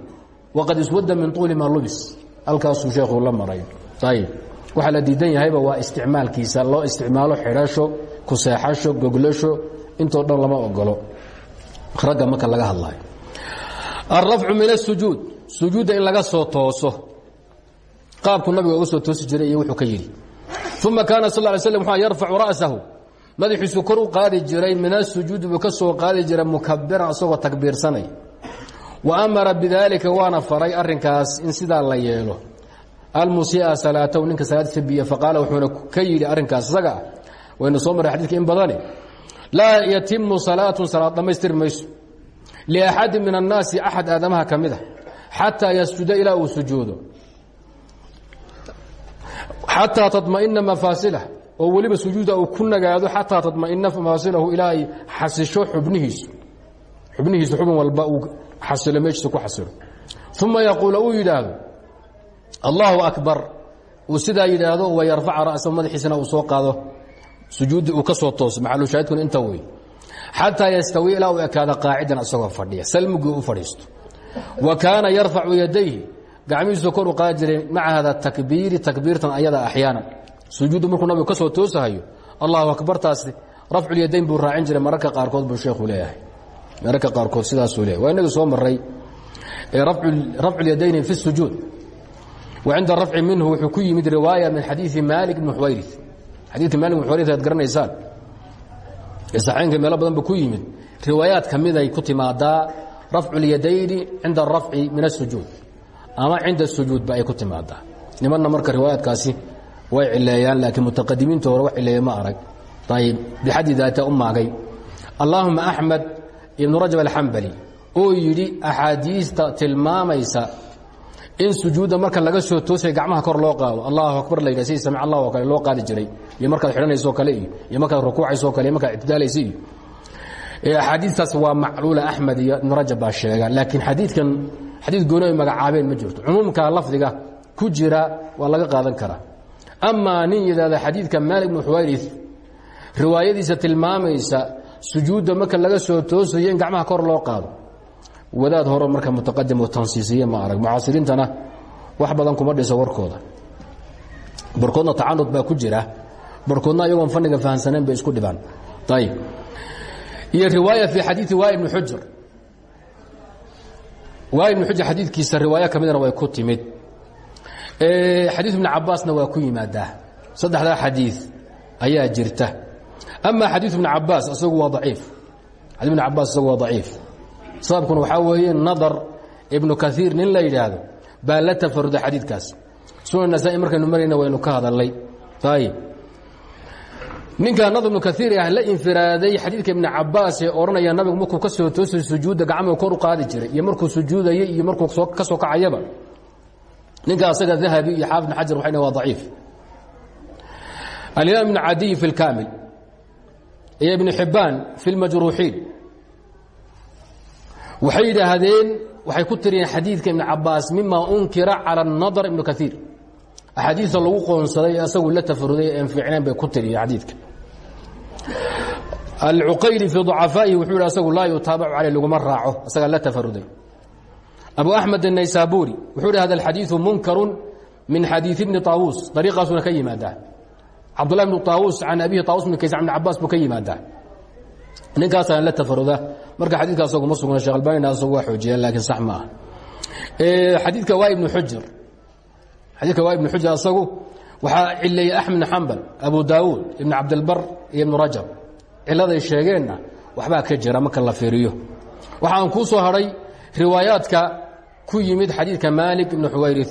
waqad iswadda min tuuli maa lubis. Halkaasuu sheekhu la maray. Ayib waxaa la diidan yahayba waa isticmaalkiisa. Loo isticmaalo xidhasho kuseexasho goglasho intoo dhan lama ogolo ragga marka laga hadlayo alrafcu min asujuud sujuudda in laga soo tooso. Qaabku nabiga uga soo toosi jiray wuxuu ka yidhi uma kaana sal ly slm yarfacu ra'sahu madaxiisu kor u qaadi jiray min asujuudi buu ka soo qaadi jiray mukabiran asagoo takbiirsanay. Wa amara bidaalika waana faray arinkaas in sidaa la yeelo. Almusia salaatahu ninka salaadisa biya faqaala wuxuuna ka yidhi arrinkaas isaga ah waynu soo marray xadidka in badani. Laa yatimu salaatun salaad dhammaystiri mayso. Liaxadi min annaasi axad aadamaha ka mid a xataa yasjuda ilaa uu sujuudo. Xataa mafaasilah oo weliba sujuuda uu ku nagaado xataa taطmaئina mafaasilahu ilaa ay xasisho xubnihiisu. Xubnihiisu xubin walba uu xasilo meeshiisa ku xasilo. Uma yaquula uu yidhaahdo allahu akbar. Uu sidaa yidhaahdo wayarfaca ra'sa madaxiisana uu soo qaado. Sujuuddii uu ka soo tooso maxalushaahidkuna inta wey. Xataa yastawi ilaa uu ekaado qaacidan isagoo fadhiya. Salmigii u fadhiisto. Wa kaana yarfacu yadayhi. Gacmihiisu kor u qaadi jiray hada takbiiri takbiirtan ayada axyaana sujuuddu markuu nabigu ka toosahayo allahu akbartaasi rafculyadayn buu raacin jiray mararka qaarkood buu sheekhu leeyahay. Mararka qaarkood sidaasuu leeyahy waa inagii soo maray rafculyadayni fi sujuud. Wa cinda rafci minhu wuxuu ku yimid min xadiii maalik bni xuwayri xadiidka maalik bn xuwayri ad garanaysaan? Ee saxeenka meelo badan ku yimid. Riwaayaad ka miday ku timaadaa rafculyadayni cinda arafci min asujuud ama cinda sujuudba ay ku timaadaa. Nimanna marka riwaayaadkaasi way cileeyaan laakiin mutaqadimiinta hore wax cileeye ma arag. Ayib bixaddi daata u maagay. Allaahuma axmed ibnu rajab alxambali oo yidhi axaadiista tilmaamaysa in sujuudda marka laga soo toosay gacmaha kor loo qaado. Allahu akbar la yidhah si samic allah oo kale loo qaadi jiray. Iyo markaad xidhanaysoo kale iyo iyo markaad rukuucaysoo kale iyo markaad ictidaalaysa iyo. Axaadiistaas waa macluula axmed iyo ibnu rajab baa sheega. Laakiin xadiidkan xadiid gooni ay magacaabeen ma jirto. Cumuumka lafdiga ku jira waa laga qaadan karaa amaa nin yidhaahda xadiidka maalik bnu xuwayris riwaayadiisa tilmaamaysa sujuudda marka laga soo toosayo in gacmaha kor loo qaado. Wadaad hore marka mutaqadim oo tansiisiye ma arag. Mucaasiriintana wax badan kuma dhiso warkooda. Barkoodna tacanud baa ku jira. Barkoodna iyagoon fanniga fahamsanayn bay isku dhibaan. Ayib iyo riwaaya fii xadiidi waa ibni xujr. Waa ibni xujr xadiidkiisa riwaayo ka midna way ku timid xadiid ibni cabaasna waa ku yimaadaa. Saddexdaa xadiid ayaa jirta. Ama xadiid ibni cabaas isagu waa aciif xadii ibn cabaas isagu waa daciif. Sababkuna waxaa weeye nadar ibnu kaiir nin la yidhaahdo baa la tafaruda xadiidkaas. Sunan nasaa-i markaynu marayna waynu ka hadalnay ayib ninkaa nadar ibnu kaiir ah la infiraaday xadiidka ibni cabaas ee odhanaya nabigu markuu ka soo toosay sujuudda gacmuhu kor u qaadi jiray iyo markuu sujuudayey iyo markuu ka soo kacayaba ninka asaga dahabi iyo xaafid bn xajar waxay waa daciif alimaam ibn cadiy fi اlkaamil iyo ibn xibbaan fi اlmajruuxiin waxay yidhaahdeen waxay ku tiriyeen xadiidka ibn cabaas mima unkira calى الnadr ibn kaiir axaadiista lagu qoonsaday ee asagu la tafaruday en fiicnayn bay ku tiriyeen xadiidka alcuqayli fii ضacafaa'ihi wuxuu yidhi asagu laa yutaabacu caley laguma raaco asagaa la tafaruday abu axmed الnaysaburi wuxuu yidhi hada alxadiiثu munkaru min xadiiثi bni طaawuus dariiqaasuna ka yimaadaa cabdullah bn طaawuus can abihi طaawus bn kaysan bn cabaas buu ka yimaadaa ninkaasaan la tafaruda marka xadiidka asagu ma sugna shekh albanina asagu waa xoojiyeen laakiin sax ma ah xadiidka waa ibnu xujr xadiidka waa ibnu xujr asagu waxaa cileeyey axmed bn xambal abu daawuud ibn cabdilbar iyo ibnu rajab ciladay sheegeenna waxbaa ka jira marka la fiiriyo waxaan kuu soo hadhay riwaayaadka ku yimid xadiidka maalik ibni xuwayri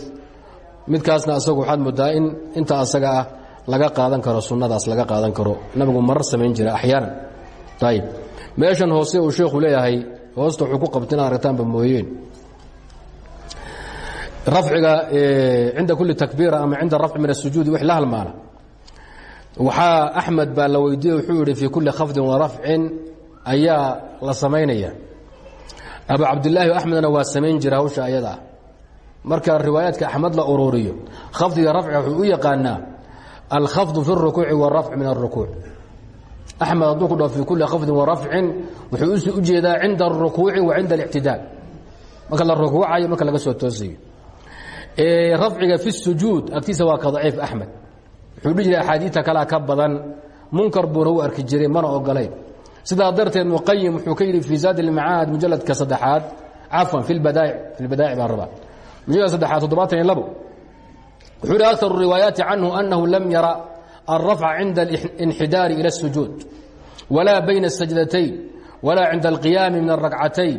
midkaasna asagu waxaad moodaa in inta asaga ah laga qaadan karo sunnadaas laga qaadan karo. Nabigu marar samayn jira axyaanan. Ayib meeshan hoose uu sheekhu leeyahay hoosta wuxuu ku qabta inaad aragtaanba mooyeen. Rafciga cinda kuli takbiira ama cinda rafci min asujuudi wix la halmaana. Waxaa axmed baa la weydiiyey wuxuu yihi fii kulli khafdin wa rafcin ayaa la samaynaya abu cabdilaahi axmedna waa samayn jira hawsha ayadaa marka riwaayaadka axmed la ururiyo khafdiga rafci wuxuu u yaqaanaa alkhafdu fi rukuuci warafc min arukuuc axmed hadduu ku dhao fi kulli khafdin warafcin wuxuu u jeedaa cinda arukuuci wa cinda alictidaal marka la rukuucayo marka laga soo toosayo rafciga fi sujuud agtiisa waa ka daciif wuxuu dhihi jiray axaadiita ka badan. Munkar buuna arki jiray mana ogolayn sidaa darteed muqayim wuxuu ka yidhi fii zaad اlmacaad mujaladka saddexaad cafwan fi badaa'ic fi lbadaa'ic baan rabaa mujalad saddexaad toddobaatan iyo labo wuxuu hi akar riwaayaati canhu anahu lam yara alrafca cinda اlinxidaari ilى الsujuud wala bayna الsajdatayn wala cinda alqiyaami min الrakcatayn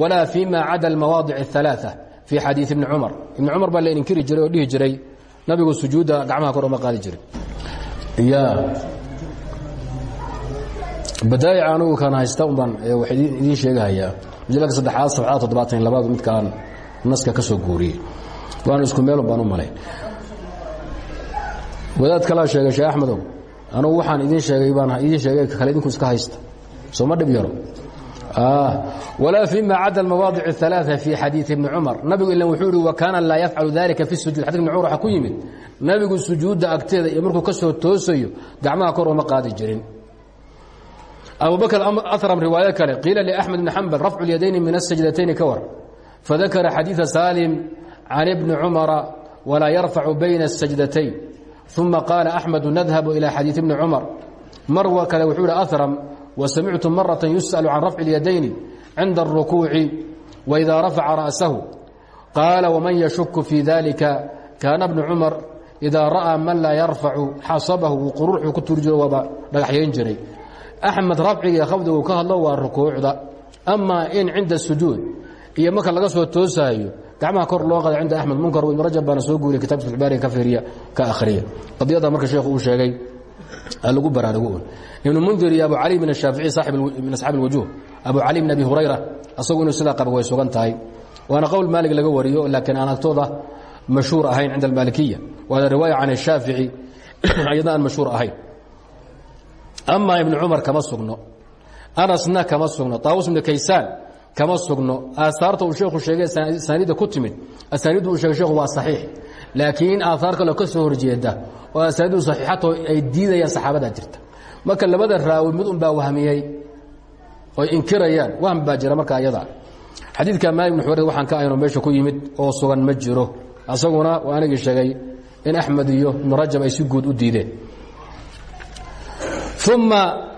wala fima cada almawaadic الثalaaثة fii xadiiث ibni cumar ibni cumar baa la inkiri jiray oo dhihi jiray nabigu sujuudda gacmaha kor uma qaadi jiray ya badaa'ic anugu kan haysta un baan wax idiin sheegahayaa majalka saddexaad safxada toddobaatan iyo labaad midkaan naska ka soo guuriyey waana isku meelun baan u malay wadaad kalaa sheegay sheekh axmedow anugu waxaan idiin sheegay baan idiin sheegay kale idinku iska haysta sooma dhib yaro walaa fima cada almawaadic الثalaaثa fii xadiiثi ibni cumar nabigu ilan wuxuu ihi wakaana laa yafcalu dalika fi sujud xadika ibn cumar waxaa ku yimid nabigu sujuudda agteeda iyo markuu ka soo toosayo gacmaha kor uma qaadi jirin abu bakr aram riwaayo kale qiila لأxmed bn xambal rafcu اlyadayni min الsajdatayni ka war fadakara xadiiثa salim can ibni cumara walaa yarfacu bayna الsajdatayn ثuma qaala أxmedu nadhabu ilى xadiiث ibni cumar mar kale wuxuu hi aram وsamictu maraة yusأل can rafci اlyadayni cinda الrukuuci وإida rafaca ra'sahu qaala wman yashuk fii dalika kaana bnu cumar إida ra'aa man laa yarfacu xasabahu quruuxuu ku turi jiro waaba dhagaxyayn jiray axmed rafciga khafdiga ka hadlo waa rukuucda amaa in cinda sujuud iyo marka laga soo toosaayo gacmaha kor loo qaada cinda axmed munkar ibn rajab baana soo guuriya kitabka ibaariga ka fiiriya ka akhriya qadiyada marka sheekhu uu sheegay lagu baraarugo un ibnu mundir abu cali min ashaafici saaib min asxaabi اlwujuh abu cali min abi hurayra asagu inuu sidaa way sugan tahay waana qowl laga wariyo laakiin aan agtooda mashhuur ahayn cinda almaalikiya waana riwaaya can ashaafici iyadna aan mashhuur ahayn amaa ibn cumar kama sugno. Anasna kama sugno. Taawus ibn kaysaan kama sugno. Aahaarta uu sheekhu sheegay asaaniidda ku timid. Asaaniiddu uu sheegay waa saxiix. Laakiin aahaar kaleo ka horjeeda oo asaaniiddu saxiixato ay diidayaan saxaabadaa jirta. Marka labada raawi mid un baa wahmiyey oy inkirayaan wahm baa jira marka ayada. Xadiidka maalik bn xuwayr waxaan ka ayno meesha ku yimid oo sugan ma jiro. Asaguna waa sheegay in axmed iyo ibnu ay si guud u diideen uma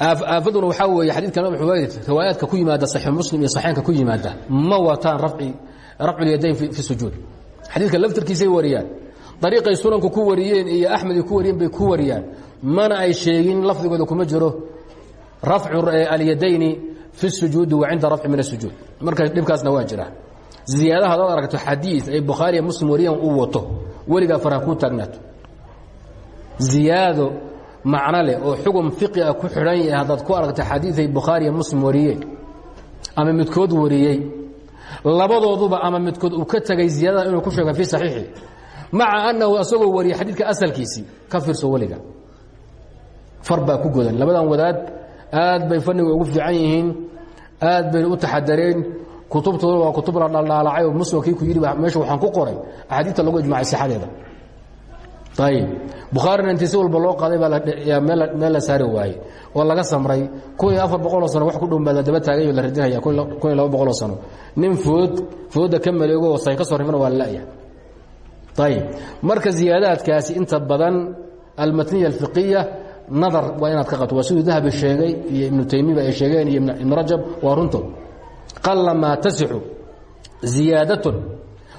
aafaduna waxaa weeye xadidkan abu xuwayr riwaayaadka ku yimaada saxiix muslim iyo saxeenka ku yimaada ma wataan rafculyadayn fi sujuud. Xadiidka laftarkiisay wariyaan dariiqay sunanku ku wariyeen iyo axmed ku wariyeen bay ku wariyaan mana ay sheegin lafdigooda kuma jiro rafcu alyadayni fi sujuudi wa cinda rafci min asujuud marka dhibkaasna waa jira. Ziyaadaha hadaad aragto xadiid ay bukhaariya muslim wariyaan uu wato weligaa farha kuu taagnaato ziyaado macno leh oo xugum fiqi ah ku xidhan yahay haddaad ku aragta xadiiday bukhaariya muslim wariyeen ama midkood wariyey labadooduba ama midkood uu ka tegay ziyaadada inuu ku sheega fii saxiixi maca annahu asagoo wariyay xadiidka asalkiisii ka fiirso weliga. Far baa ku godan. Labadan wadaad aad bay fanniga ugu fiican yihiin aad bayna u taxadareen kutubtooda waa kutub la dhaldhaalacay oo muslimkii ku yidhi meesha waxaan ku qoray axaadiidta lagu ijmacay sixadeeda ayib bukhaarina intii si walba loo qaaday baa meel la saari waayey. Oo laga samray. Kun iyo afar boqoloo sano wax ku dhown daba taagay la radinaya kun sano. Nin food fooda ka maleego say ka soo rifana waa la la'ya ayib marka ziyaadaadkaasi inta badan almatniya alfiqiya nadar waa inaad ka qabto waa siduu dahabi sheegay iyo ibnu taymiba ay sheegeen iyo ibnu rajab waa runtood qalamaa tasixu ziyaadatun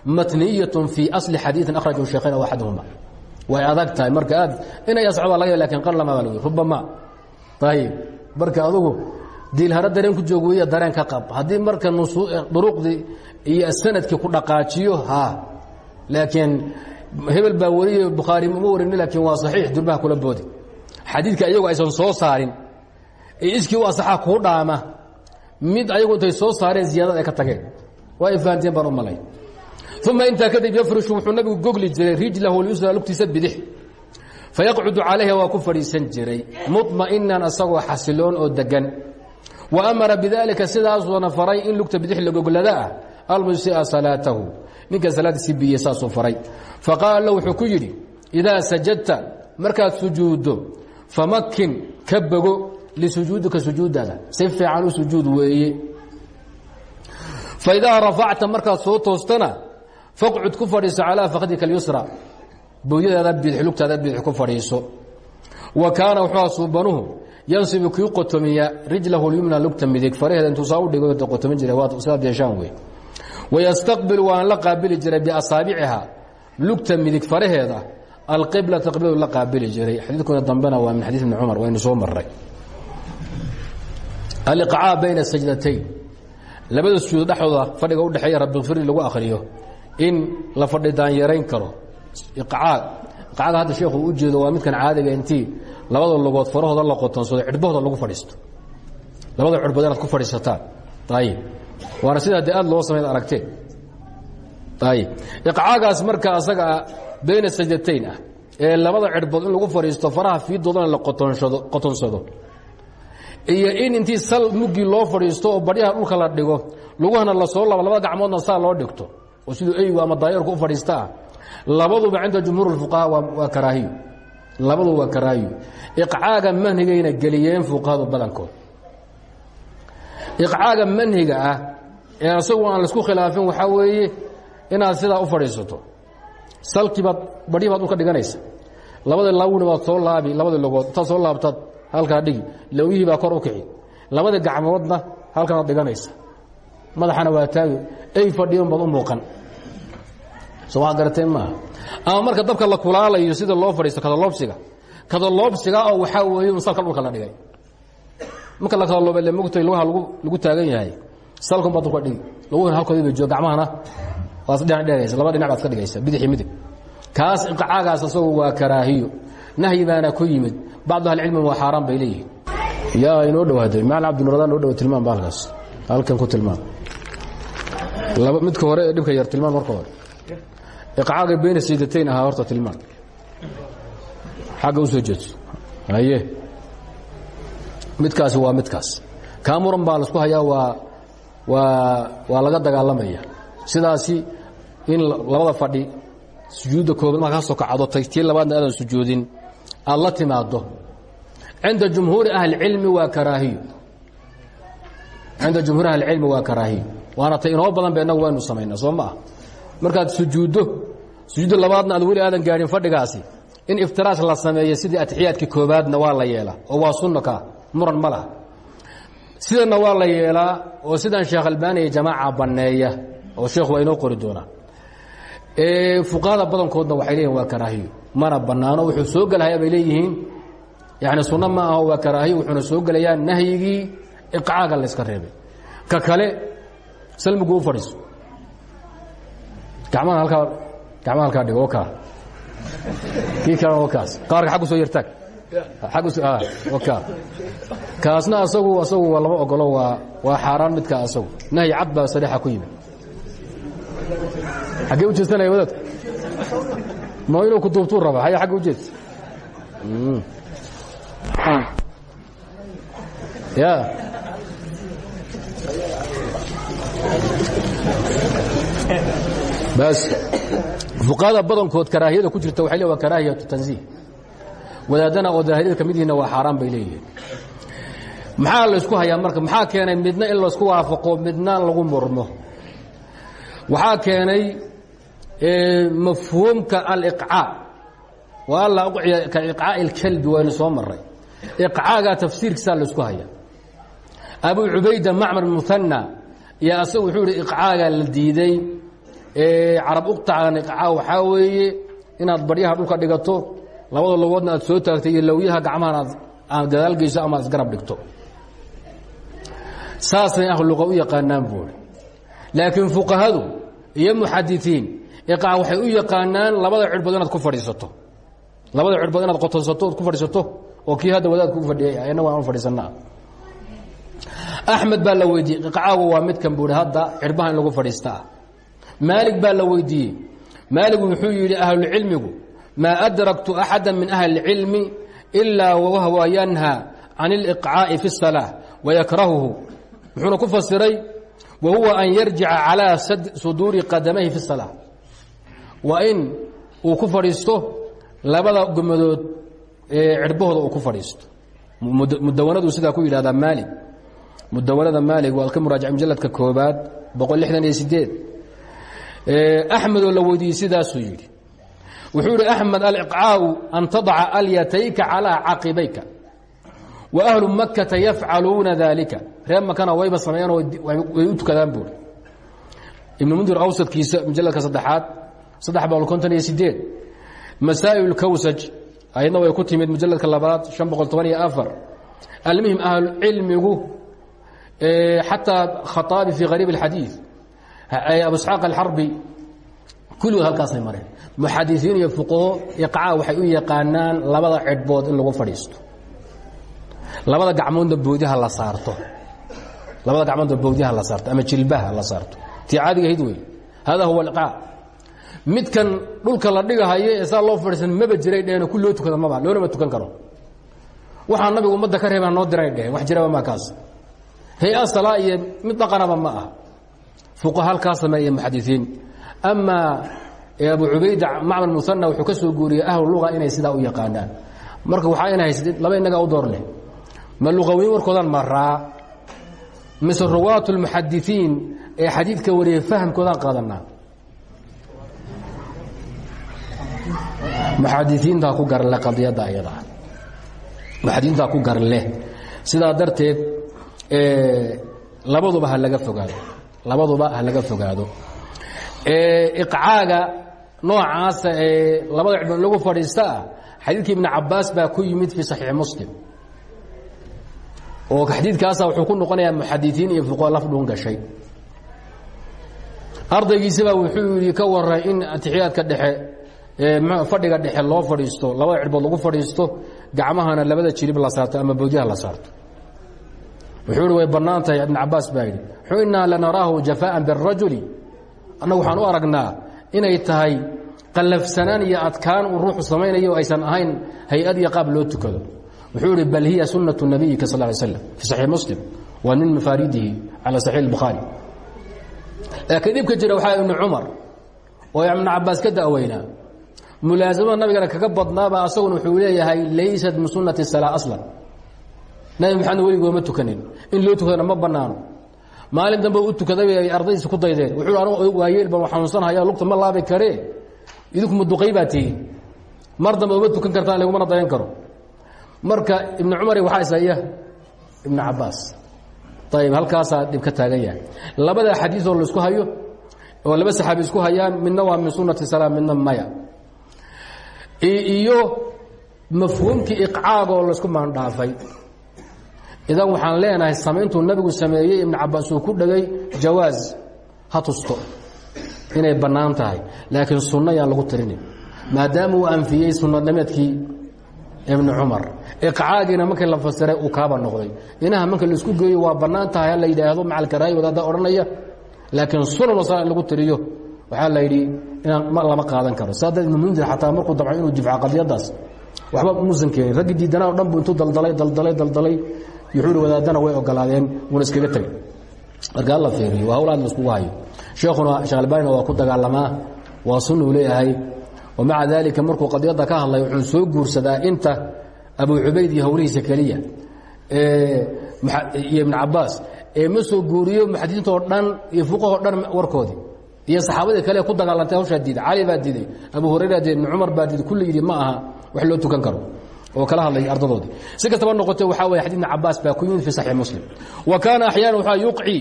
matniyatun fii asli xadiiin akhrajahu shaykhayn aw way adag tahay. Marka aad inay ascobaa laga laakiin qalama baa lagu rubama ayib marka adugu diilharo dareen ku joog weeye dareen ka qab. Haddii marka duruqdii iyo sannadkii ku dhaqaajiyo ha. Laakiin hebel baa wariye bukhaari ma warin laakiin waa saxiix durbaha kula boodi. Xadiidka iyagu aysan soo saarin ee iskii u asaxaa kuu dhaama mid ayagu intay soo saareen ziyaadad ay ka tageen. Waa ay fahanteen baan u malay uma intaa kadib yafrishu wuxuu nabigu gogli jiray rijlahu lyusra lugtiisa bidix fayaqcudu calayha waa ku fadhiisan jiray muطma'inan asagoo xasiloon oo degan wa amara bidalika sidaasuuna faray in lugta bidix la goglada ah almusia salaatahu ninka salaadiisii biye saasuu faray faqaala la wuxuu ku yidhi idaa sajadta markaad sujuuddo famakin ka bogo lisujuudika sujuudaada si fiican faqcud ku fadhiiso calaa fakdika اlyusra booyadaada bidix lugtaada bidix ku fadhiiso. Wa kaana wuxuu suubanuhu yansibu kii qotomiya rijlahu اlyumna lugta midig. Faraheeda intuu saa u dhigo qotomin jiray waa sidaad yeeshaan wey wayastaqbil waan la qaabili jiray biasaabiciha lugta midig faraheeda alqiblata qibladu la qaabili jiray. Xadiidkuna dambena waa min xadiid ibni cumar waynu soo maray aliqcaa bayna sajdatayn. Labada sujuud dhexdooda fadhiga udhexeeya rabbi kfirli lagu akhriyo in la fadhi daanyarayn karo. Iqcaag iqcaaga hadda sheekhu u jeedo waa midkan caadiga intii labada lugood farahooda la qotonsado cidhbahooda lagu fadhiisto. Labada cirbood inaad ku fadhiisataan. Ayib waana sidaa aad loo samayd aragteen ayib iqcaagaas marka asaga bayna sajdatayn ah ee labada cirbood in lagu fadhiisto faraha fiidoodana la qotonsado qotonsado iyo in intii sal muggii loo fadhiisto oo badyaha dhulka la dhigo luguhana la soo laba labada gacmoodna saa loo dhigto oo siduu eygu ama daayarku u fadhiista. Ah labaduba cinda jumhuur اfuqahaa waa karaahiyo labadu waa karaahiyo iqcaaga manhigayna geliyeen fuqahadu badankood. Iqcaaga manhiga ah ee asagu aan la isku khilaafin waxaa weeye inaad sidaa u fadhiisato. Salkiibaad badhii baad dhulka dhiganaysa. Labada laawina baad soo laabi labadii logood intaad soo laabtaad halkaa dhigi. Lawyihii baa kor u kici. Labadii gacmoodna halkanaad dhiganaysa. Madaxana waa taagi. Ey fadhiyon baad muuqan soo waa garateen maaha ama marka dabka la kulaalayo sida loo fadhiisto kadaloobsiga. Kadaloobsiga oo waxaa weeye salka dhulka la dhigay. Marka la kadaloobe le mogtay lugaha lagu lagu taagan yahay. Salkun baad dhulka dhigi. Laguhana halkoodii bay joog gacmahana waad dhinac dheeraysa. Laba dhinac baad ka dhigaysa bidixi midig. Kaas iqcaagaas asagu waa karaahiyo. Nahyi baana ku yimid. Bacdu ahlicilmi waa xaaraan bay leeyihiin. Inoo dhowaaday macalin cabdinuradaan noo dhow tilmaam ba halkaas. Halkan ku tilmaam midka hore dhibka yar tilmaam marka iqcaaga bayna saydatayn ahaa horta tilmaam xagga u soo jeedso haye. Midkaasi waa midkaas. Kaa muran baa la isku hayaa waa waa waa laga dagaalamaya. Sidaasi in labada fadhi sujuudda koobaad markaa ka soo kacdo tii labaadna aadan sujuudin aad la timaado cinda jumhuuri ahlicilmi waa karaahiyo cinda jumhuuri ahlicilmi waa karaahiyo waana ta inoo badan ba innagu waynu samaynaa soo ma ah markaad sujuuddo sujuudda labaadna aad weli aadan gaadhin fadhigaasi. In iftiraash la sameeyo sidii atixiyaadkii koobaadna waa la yeelaa oo waa sunna ka muran ma laha. Sidanna waa la yeelaa oo sidan sheekh albaani iyo jamaaca banneeya oo sheekhu waa inoo qori doonaa. Fuqahada badankoodna waxay leeyihiin waa karaahiyo mana bannaano wuxuu soo gelahaya bay leeyihiin. Yani sunno ma aho waa karaahiyo wuxuuna soo gelayaa nahyigii iqcaaga layska reebay. Ka kale salmigu u fadhiiso gamaha halkaa gacmaha halkaa dhigo o kaa kii kalena o kaas qaarka xaggu soo yartaag agka kaasna asagu asagu waa lama ogolo waa waa xaaraan midka asagu. Nahyi cad baa sariixa ku yimid. Xaggee u jeesanaya wadaadku ma inuu ku duubtuu raba haya agga u jeedsa ya. Bas fuqahada badankood karaahiyada ku jirta waxay le waa tanziih. Wadaadana oo daahiriyada ka waa xaaraan bay leeyihiin. Maxaa laysku hayaa marka? Maxaa keenay midna in laysku waafaqo midna lagu murmo? Waxaa keenay mafhuumka aliqcaa. Wa alla ka iqcaa'i اlkalbi waynu soo maray iqcaaga tafsiirkiisaa laysku haya. Abu cubayda macmar muhanna iyo asagu wuxuu ihi iqcaagaa la diiday carab uqtacan iqcaa waxaa weeye inaad baryaha dhulka dhigato labada logoodna aad soo taagtay iyo lawyaha gacmahan aad gadaal geyso ama isgarab dhigto. Saasay ahluqa u yaqaanaan buuri. Laakiin fuqahadu iyo muxadiثiin iqac waxay u yaqaanaan labada cirhbood inaad ku fadhiisato. Labada cirhbood inaad qotonsato ku fadhiisato oo kii hadda wadaadku u fadhiyay innagu aan u fadhiisanaa axmed baa la weydiiyey iqcaagu waa midkan buuhi hadda cirbaha in lagu fadhiistaa maalig baa la weydiiyey maaligu wuxuu yidhi ahlucilmigu maa adraktu axada min ahli اlcilmi ilaa wahwa yanha can اliqcaa'i fi الsalaaة wayakrahuhu muxuuna ku fasiray wa huwa an yarjica calىa suduuri qadamayhi fi الsalaaة waa in uu ku fadhiisto labada gomadood ee cirbahooda uu ku fadhiisto mudawanadu sidaa ku yidhahdaa maalig mudawanada maalig waa ka muraajac mujaladka koobaad boqol lixdan iyo sideed axmedoo la weydiiyey sidaasuu yidhi wuxuu yidhi axmed aliqcaau an tadaca alyatayka calىa caqibayka wa ahlu makata yafcaluuna dalika reer makana wayba sameeyaan way u tukadaan buuri ibnu mundir awsadkiisa mujaladka saddexaad saddex boqol konton iyo sideed masaa'il kawsaj ayadna way ku timid mujaladka labaad شhan boqol toban iyo afar almuhim ahlucilmigu xataa khaaabi fii qariib اxadiiث abu isxaaq alxarbi kulligood halkaasay mareen. Muxadisiin iyo fuqaho iqcaa waxay u yaqaanaan labada cidhbood in lagu fadhiisto. Labada gacmoodna boodiha la saarto. Labada gacmoodna boodiha la saarto ama jilbaha la saarto. Tii caadiga hid wey hada huwa iqcaa midkan dhulka la dhigahayo ee saa loo fadhiisan maba jiray dheheen ku loo tukada maba loonama tukan karo. Waxaa nabigu ummadda ka reebaa noo diray dheheen wax jiraba maa kaas. Hay'a salaa iyo mid dhaqanaba ma ah fuqa halkaa sameeya muxadisiin. Amaa abu cubayda macmar muana wuxuu ka soo guuriyey ahlu luga inay sidaa u yaqaanaan. Marka waxaa ina haysa laba inaga u door ma luqawiin warkoodaan maraa mise ruwaat اlmuxadisiin ee xadiidka wariyey fahamkoodaan qaadanaa. Muxadisiintaa ku garle qadiyadda ayada. Muxadisiintaa ku garleh sidaa darteed labaduba laga fogaado labaduba ha laga fogaado. Iqcaaga noocaasa ee labada cidbood lagu fadhiista ah xadiidkii ibn cabaas baa ku yimid fii saxiix muslim. Oo xadiidkaasa wuxuu ku noqonayaa muxadisiin iyo fuqaa laf dhuun gashay. Ardaygiisibaa wuxuu yidhi ka waran in atixiyaadka dhexe fadhiga dhexe loo fadhiisto labada cidbood lagu fadhiisto gacmahana labada jirib la saarto ama bowdyaha la saarto wuxuu hi way bannaan ibn cabaas baa yidhi. Xu innaa lanaraahu jafaan birajuli waxaan u aragnaa inay tahay qallafsanaan iyo adkaan ruuxu samaynayo aysan ahayn hay'ad iyo tukado. Wuxuu ihi bal hiya sunatu nabiyika sal lay slam fi saxiix muslim waa min mafaaridihi cala saxiix bukhaari laakiin dhibka jira waxaa ibnu cumar oo ibnu cabaas ka da'weynaa mulaazamada nabigana kaga badnaabaa asaguna wuxuu leeyahay laysat min salaa aslan nabi maxamed weligooma tukanin. In loo tukadana ma banaano maalin dambe u tukaday ay ardaydiisa ku daydeen. Wuxuu anugu waayeel baan xanuunsanhaya lugta ma laabi karee? Idinku maduqay baa mar dambe uma tukan kartaan lagumana dayan karo. Marka ibnu cumar waxaa isaya ibnu cabaas ayib halkaasaa dhib ka taagan yahay. Labada xadiioo la isku hayo oo laba saxaabi isku hayaan midna waa min sunati salaam midna maya. Iyo mafhuumkii iqcaagoo la isku maandhaafay idan waxaan leenahay samayntuu nabigu sameeyey ibnu cabaas uu ku dhegay jawaaz. Ha tusto. Inay bannaan tahay. Laakiin sunno yaan lagu tirinin. Maadaama uu anfiyey sunadhameedkii ibnu cumar. Iqcaagiina markii la fasiray uu kaaba noqday. Inaha marka la isku geeyo waa bannaan tahay ha la yidhaahdo macalkaraayi wadaadda odhanaya. Laakiin sunan wasala in lagu tiriyo waxaa la yidhi inaan lama qaadan karo. Saada ibnu mundir xataa markuu dabco inuu difca qadiyadaas waxba muusan keenin. Raggii diidanaa o dhan buu intuu daldalay daldalay daldalay wuxuu wadaadana way ogolaadeen wuuna iskaga tegey. Marka alla fiiriyo waa hawl aad la sheekhuna sheekh waa ku dagaalamaa waa sunna uu leeyahay. Wamaca daalika markuu qadiyadda ka hadlay wuxuu soo guursadaa inta abu cubayd iyo hawlihiisa keliya iyo ibn cabaas ee ma soo guuriyo muxadisiintoo dhan iyo fuqahoo dhan warkoodii iyo saxaabadii kale ku dagaalantay hawshaa diiday cali baa abu hurayra diiday ibn cumar kulli yidhi ma aha wax loo tukan karo oo kala hadlay ardadoodii. Si kastaba noqote waxaa weye xadid ibn cabaas baa ku yimid fi saxiix muslim. Wa kaana axyaana waxaa yuqci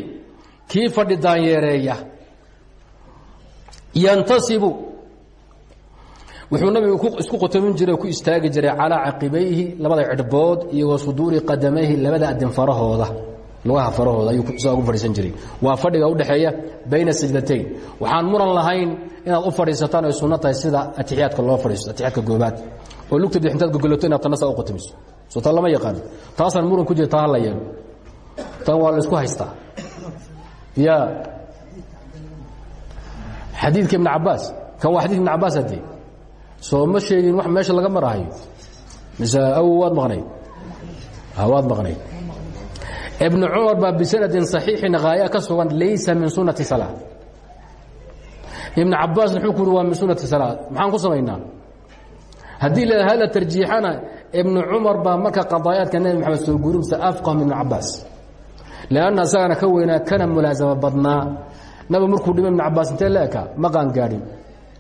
kii fadhi daanyeereeya yantasibu. Wuxuu nabigu isku qotomin jiray ku istaagi jiray calaa caqibayhi labada cidhbood iyo wa qadamayhi labada adin farahooda. Lugaha farahooda ayuu saa ugu fadhiisan jiray. Waa fadhiga udhexeeya bayna sajdatayn waxaan muran lahayn inaad u fadhiisataan ay sunno sida atixiyaadka loo fadhiisto atixiyaadka goobaad oo lugta dix intaad gogolato inaad tanna saa u qatimiso soo tan lama yaqaano. Taasaan muran ku jira taa ha la yeelo. Tan waa la isku haystaa. Ya. Xadiidka ibn cabaas kan waa xadidka ibn cabaas haddee soo ma sheegin wax meesha laga marahayo mise awow waad maqnayd waad maqnayd ibn cumar baa bisanadin صaxiixin haaya ka sugan laysa min sunati salaa ibn cabaas wuxuu ku uri waa min sunati salaa maxaan ku samaynaa haddii la hada tarjiixana ibnu cumar baa marka qadaayaadka nebi maxamed soo guurimsa afqah min ibn cabaas lanna isagana ka weynaa kana mulaasamo badnaa. Nabigu markuu dhima ibn cabaas intee la ekaa ma qaan gaadhin.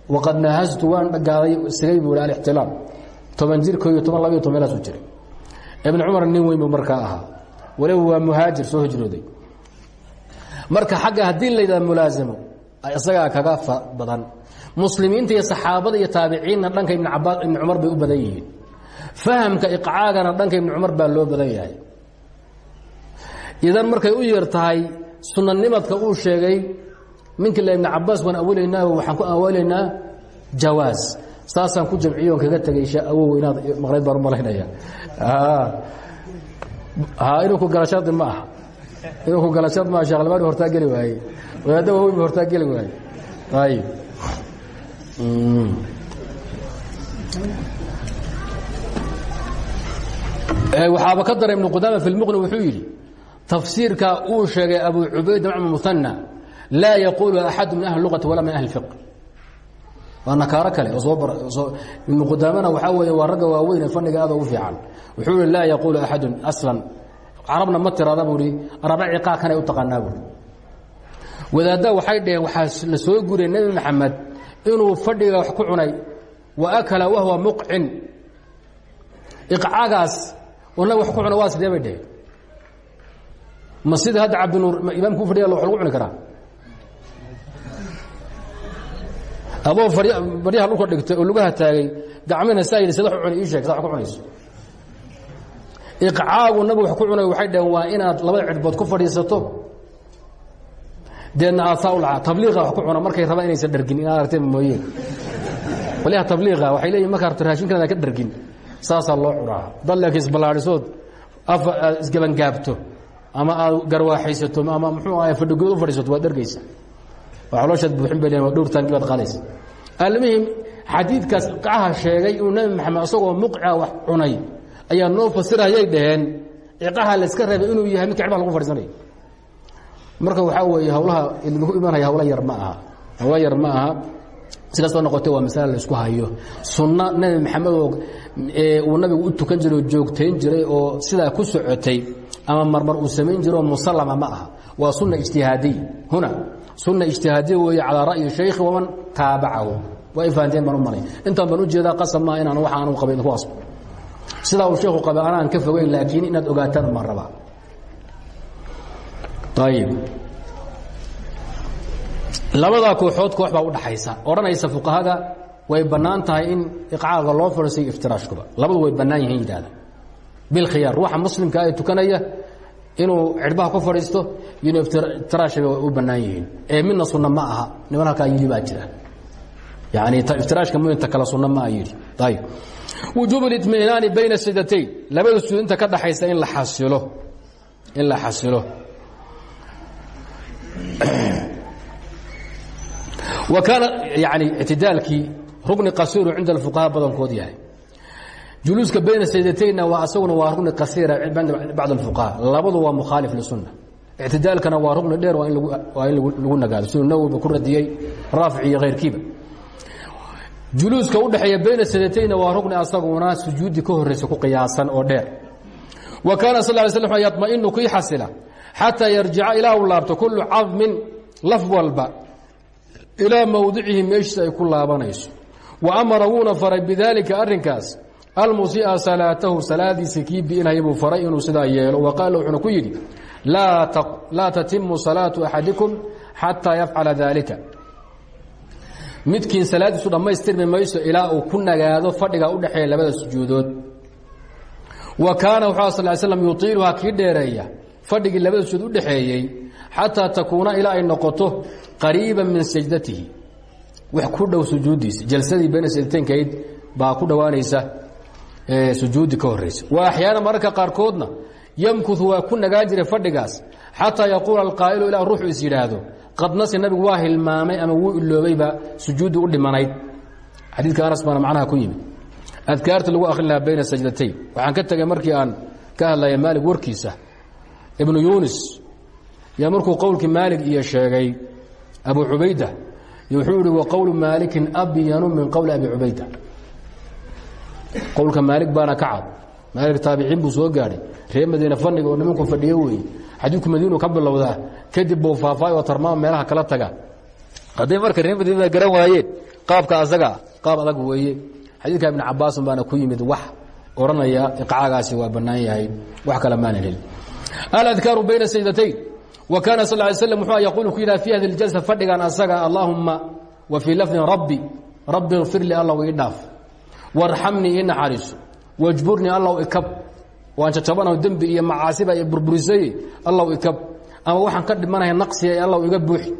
Waqad nahastu waan gaaday sigay buu alixtilaam toban jir ko toban labayo toban meelaasu jiray. Ibn cumar nin weyn buu markaa ahaa. Waa muhaajir soo hijrooday. Marka xagga haddii la yidhahda mulaasamo isagaa kaga badan muslimiinta iyo saxaabada iyo taabiciinna dhanka ibn cabaas ibn cumar bay u badan yihiin. Fahamka iqcaagana dhanka ibn cumar baa loo badan yahay. Idan markay u yeer tahay sunanimadka uu sheegay minka le ibn cabaas waan awalaynaa waxaan ku awalaynaa jawaas saasaan ku jamciyoon kaga tegay awow inaad maqnayd baan u malaynaya. Inuu ku gala shardi ma aha. Inuu ku gala shard maaha shekh albaani hortaa geli waaye wadaadda waaweyn ba hortaa geli waaye ayib waxaaba ka dara ibnu qudaama fi lmuqni wuxuu yidhi tafsiirka uu sheegay abu cubayd mcmud muhanى laa yaquulu axadu min ahli luqati walaa min ahli fiq waa nakaaro kale ibnu qudaamana waxaa weeye waa ragga waaweyn faniga aad ugu fiican. Wuxuu i laa yaquulu aslan. Carabna ma tirada buu i araba ciqaa kanay u taqaanaa buui waxay dhaheen waxaa la soo guriyay nebi maxamed inuu fadhiga wax ku cunay wa akala wahwa muqcin. Iqcaagaas oo nabig wax ku cunay waa sidee bay dhaheen? Ma sida hadda cabdinuur imaamka u fadhiya wax lagu cuni karaa? Adoo baryaha dhulka dhigtay oo lugaha taagay gacmina saa yidhi sada cuni ii sheeg saa ku cunayso. Iqcaagu nabig wax ku cunay waxay dhaheen waa inaad labada cidbood ku fadhiisato deedna aad tabliiqa wax ku cuna markay rabaan inaysan dhargin inaad aragteen mooyeen waliha tabliiqa waxay leeyihiin markaa rabto raashinkan ka dhargin saasaa loo cunaa. Dad laakiin isballaadhisood afa aad isgabangaabto ama aad garwaaxaysato ama muxuu ahay fadhigood u fadhiisato waad dhargaysa calooshaad buuxin bay waa dhowr taangi baad qaadaysa almuhim xadiidkaas qacaha sheegay inuu nebi maxamed isagoo muqca wax cunay ayaa noo fasirayay dhaheen ciqaha layska reebay inuu yahay midka cirbaha lagu fadhiisanayo marka waxaa weeye hawlaha idinku imanaya hawla yar ma aha. Hawla yar ma aha. Sidaasoo noqotay waa masale la isku hayo. Sunno nebi maxamed oo uu nabigu u tukan jiray oo joogtayn jiray oo sidaa ku socotay ama marmar uu samayn jiro musallama ma aha. Waa sunna ijtihaadiy huna sunna ijtihaadiya weeye calaa ra'yi shaykhi waman taabacahu. Waa fahanteen baan u malay intaan baan u jeedaa qasab maaha inaan waxa aanu qabay idinku asbo sidaa uu sheekhu qabay anaan ka fogeyn laakiin inaad ogaataan ma rabaa ayib labadaa kooxood koox baa udhaxaysa odhanaysa fuqahada way bannaan tahay in iqcaaga loo fadhiisayo iftiraashkuba. Labadu way bannaan yihiin yidhahda bilkhiyaar ruuxa muslimka ee tukanaya inuu cirbaha ku fadhiisto inuu iftiraashaba u bannaan yihiin. Ee midna sunna ma aha niman halkaa yidhi baa jira. Yani iftiraashka muminta kale sunna ma a yidhi. Ayib wujuub اliطminaani bayna sidatayn. Labada suud inta ka dhaxaysa in la xasilo. In la xasilo kaana yani ictidaalkii rugni qasiiru cinda اlfuqaha badankood yahay juluuska bayna saydataynna waa asaguna waa rugni qasiira bacd اlfuqaha labadu waa mukhaalif lisunna ictidaalkana waa rugni dheer waa in lagu nagaado siduu nawwiba ku radiyey raafic iyo kayrkiiba juluuska udhexeeya bayna sadatayna waa rugni asaguna sujuudi ka horeysa ku qiyaasan oo dheer wa kaana sal ly slam yaطmainu kii xasila xataa yarjica ilaa u laabto kullu cadmin laf walba ilaa mowdicihi meeshiisa ay ku laabanayso. Wa amara wuuna faray bidaalika arrinkaas almusia salaatahu salaadiisa kii biinhaya buu faray inuu sidaa yeelo. Wa qaala wuxuuna ku yidhi laa tatimu salaatu axadikum xataa yafcala daalika. Midkiin salaadiisu dhammaystirmi mayso ilaa uu ku nagaado fadhiga u dhexeeya labada sujuudood. Wa kaana wuxuu sal slam yutiiluhaa kii dheereeya fadhigii labada sujuud u dhexeeyey xataa takuuna ilaa ay noqoto qariiba min sajdatihi. Wax ku dhow sujuuddiisa. Jalsadii bayna sajdateynkayd baa ku dhowaanaysa sujuudi ka horaysa wa axyaana mararka qaarkoodna yamkuثu waa ku nagaan jiray fadhigaas xataa yaquula alqaa'ilu ilaa ruuxu is yidhaahdo qad nasi nabigu waa hilmaamay ama wuu iloobayba sujuuddii u dhimanayd. Xadiidka anas baana macnaha ku yimid. Adkaarta lagu akhrin lahaa bayna sajdatayn. Waxaan ka tegay markii aan ka hadlaya maalig warkiisa ibnu yunis. Yaa markuu qowlkii maalig iyo sheegay abu cubayda wuxuu ihi wa qowlu maalikin abyanu min qowli abi cubayda. Qowlka maalig baana ka cad. Maalig taabiciin buu soo gaadhay. Reer madiine fadhiga oo nimanku fadhiyo weeye. Xadiidku madiinu ka bilowdaa. Kadib buu faafaayo oo tarmaama meelaha kala taga. Hadday marka reer madiina garan waayeen qaabka asagaa qaab adag weeye. Xadiidka ibn yimid wax odhanaya iqcaagaasi waa bannaan wax kale maana aladkaaru bayna sajdatayn wa kaana sal ly slam wuxuu yaquulu ku yidhaha fi hadi ljalsa fadhigan asaga allaahumma wa fii lafdin rabbi rabbi ikfir lii allow ii dhaaf warxamnii ii naxariiso wajburnii allow ikab waan jajabanaho dembi iyo macaasiba iyo burburisay allow ikab ama waxaan ka dhimanahay naqsiga ee allow iga buuxi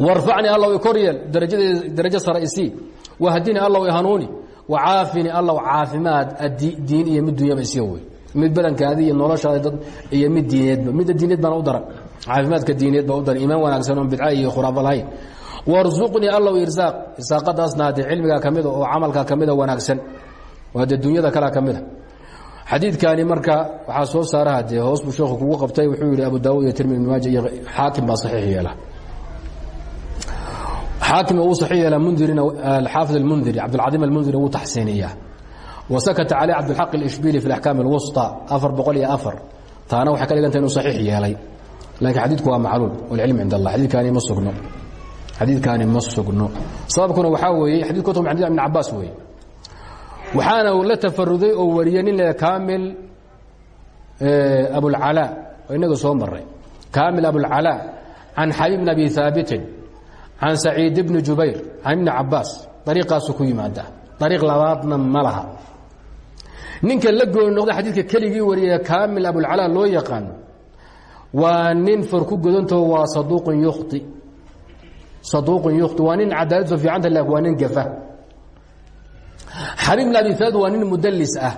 warfacnii allow ikoryeel darajadeeda darajo sare isii wahdini allow ihanuuni wacaafini allow caafimaad diin iyo mid dunyaba isiga wey mid badankaadi iyo noloshaada dad iyo mid diineedba. Midda diineed baana u daran caafimaadka diineed baa u daran iimaan wanaagsan oon bidca iyo khuraafo lahayn. Warsuqnii allow irsaaq irsaaqadaasna haddee cilmigaa ka mida oo camalkaa ka mida wanaagsan. Waa dee dunyada kalea ka mida. Xadiidkani marka waxaa soo saara hadee hoos buu sheekhu kugu qabtay wuxuu yidhi abu daawud iyo tirmidi ibn maaja iyo xaakim baa saxiix yeela. Xaakim uu saxiix yeela mundirina alxaafid almundiri cabdulcadiim almundiri wuu taxsiiniyaa wasakata caleyh cabdilxaq alishbili fi alaxkaam alwusطى afar boqol iyo afar taana waxay ka dhiganta inuu saxiix yeelay laakiin xadiidku waa macluul walcilmu cind allah xadiidkaani ma sugno xadiidkaani ma sugno sababkuna waxaa weeye xadidku t xadid ibn cabaas weeye waxaana la tafaruday oo wariyey nin le kaamil abulcalaa oo inaga soo maray kaamil abulcalaa can xabiib bn abi haabitin can saciid bni jubayr can ibni cabaas ariiqaasu ku yimaada ariiq labaadna ma laha ninka la gooni noqda xadiidka keligii wariye kaamil abulcalaa loo yaqaan waa nin far ku godantaho waa saduuqun yukhti. Saduuqun yukhti waa nin cadaaladso fiicanta laakin waa nin gafa. Xabiib bn abi haabit waa nin mudallis ah.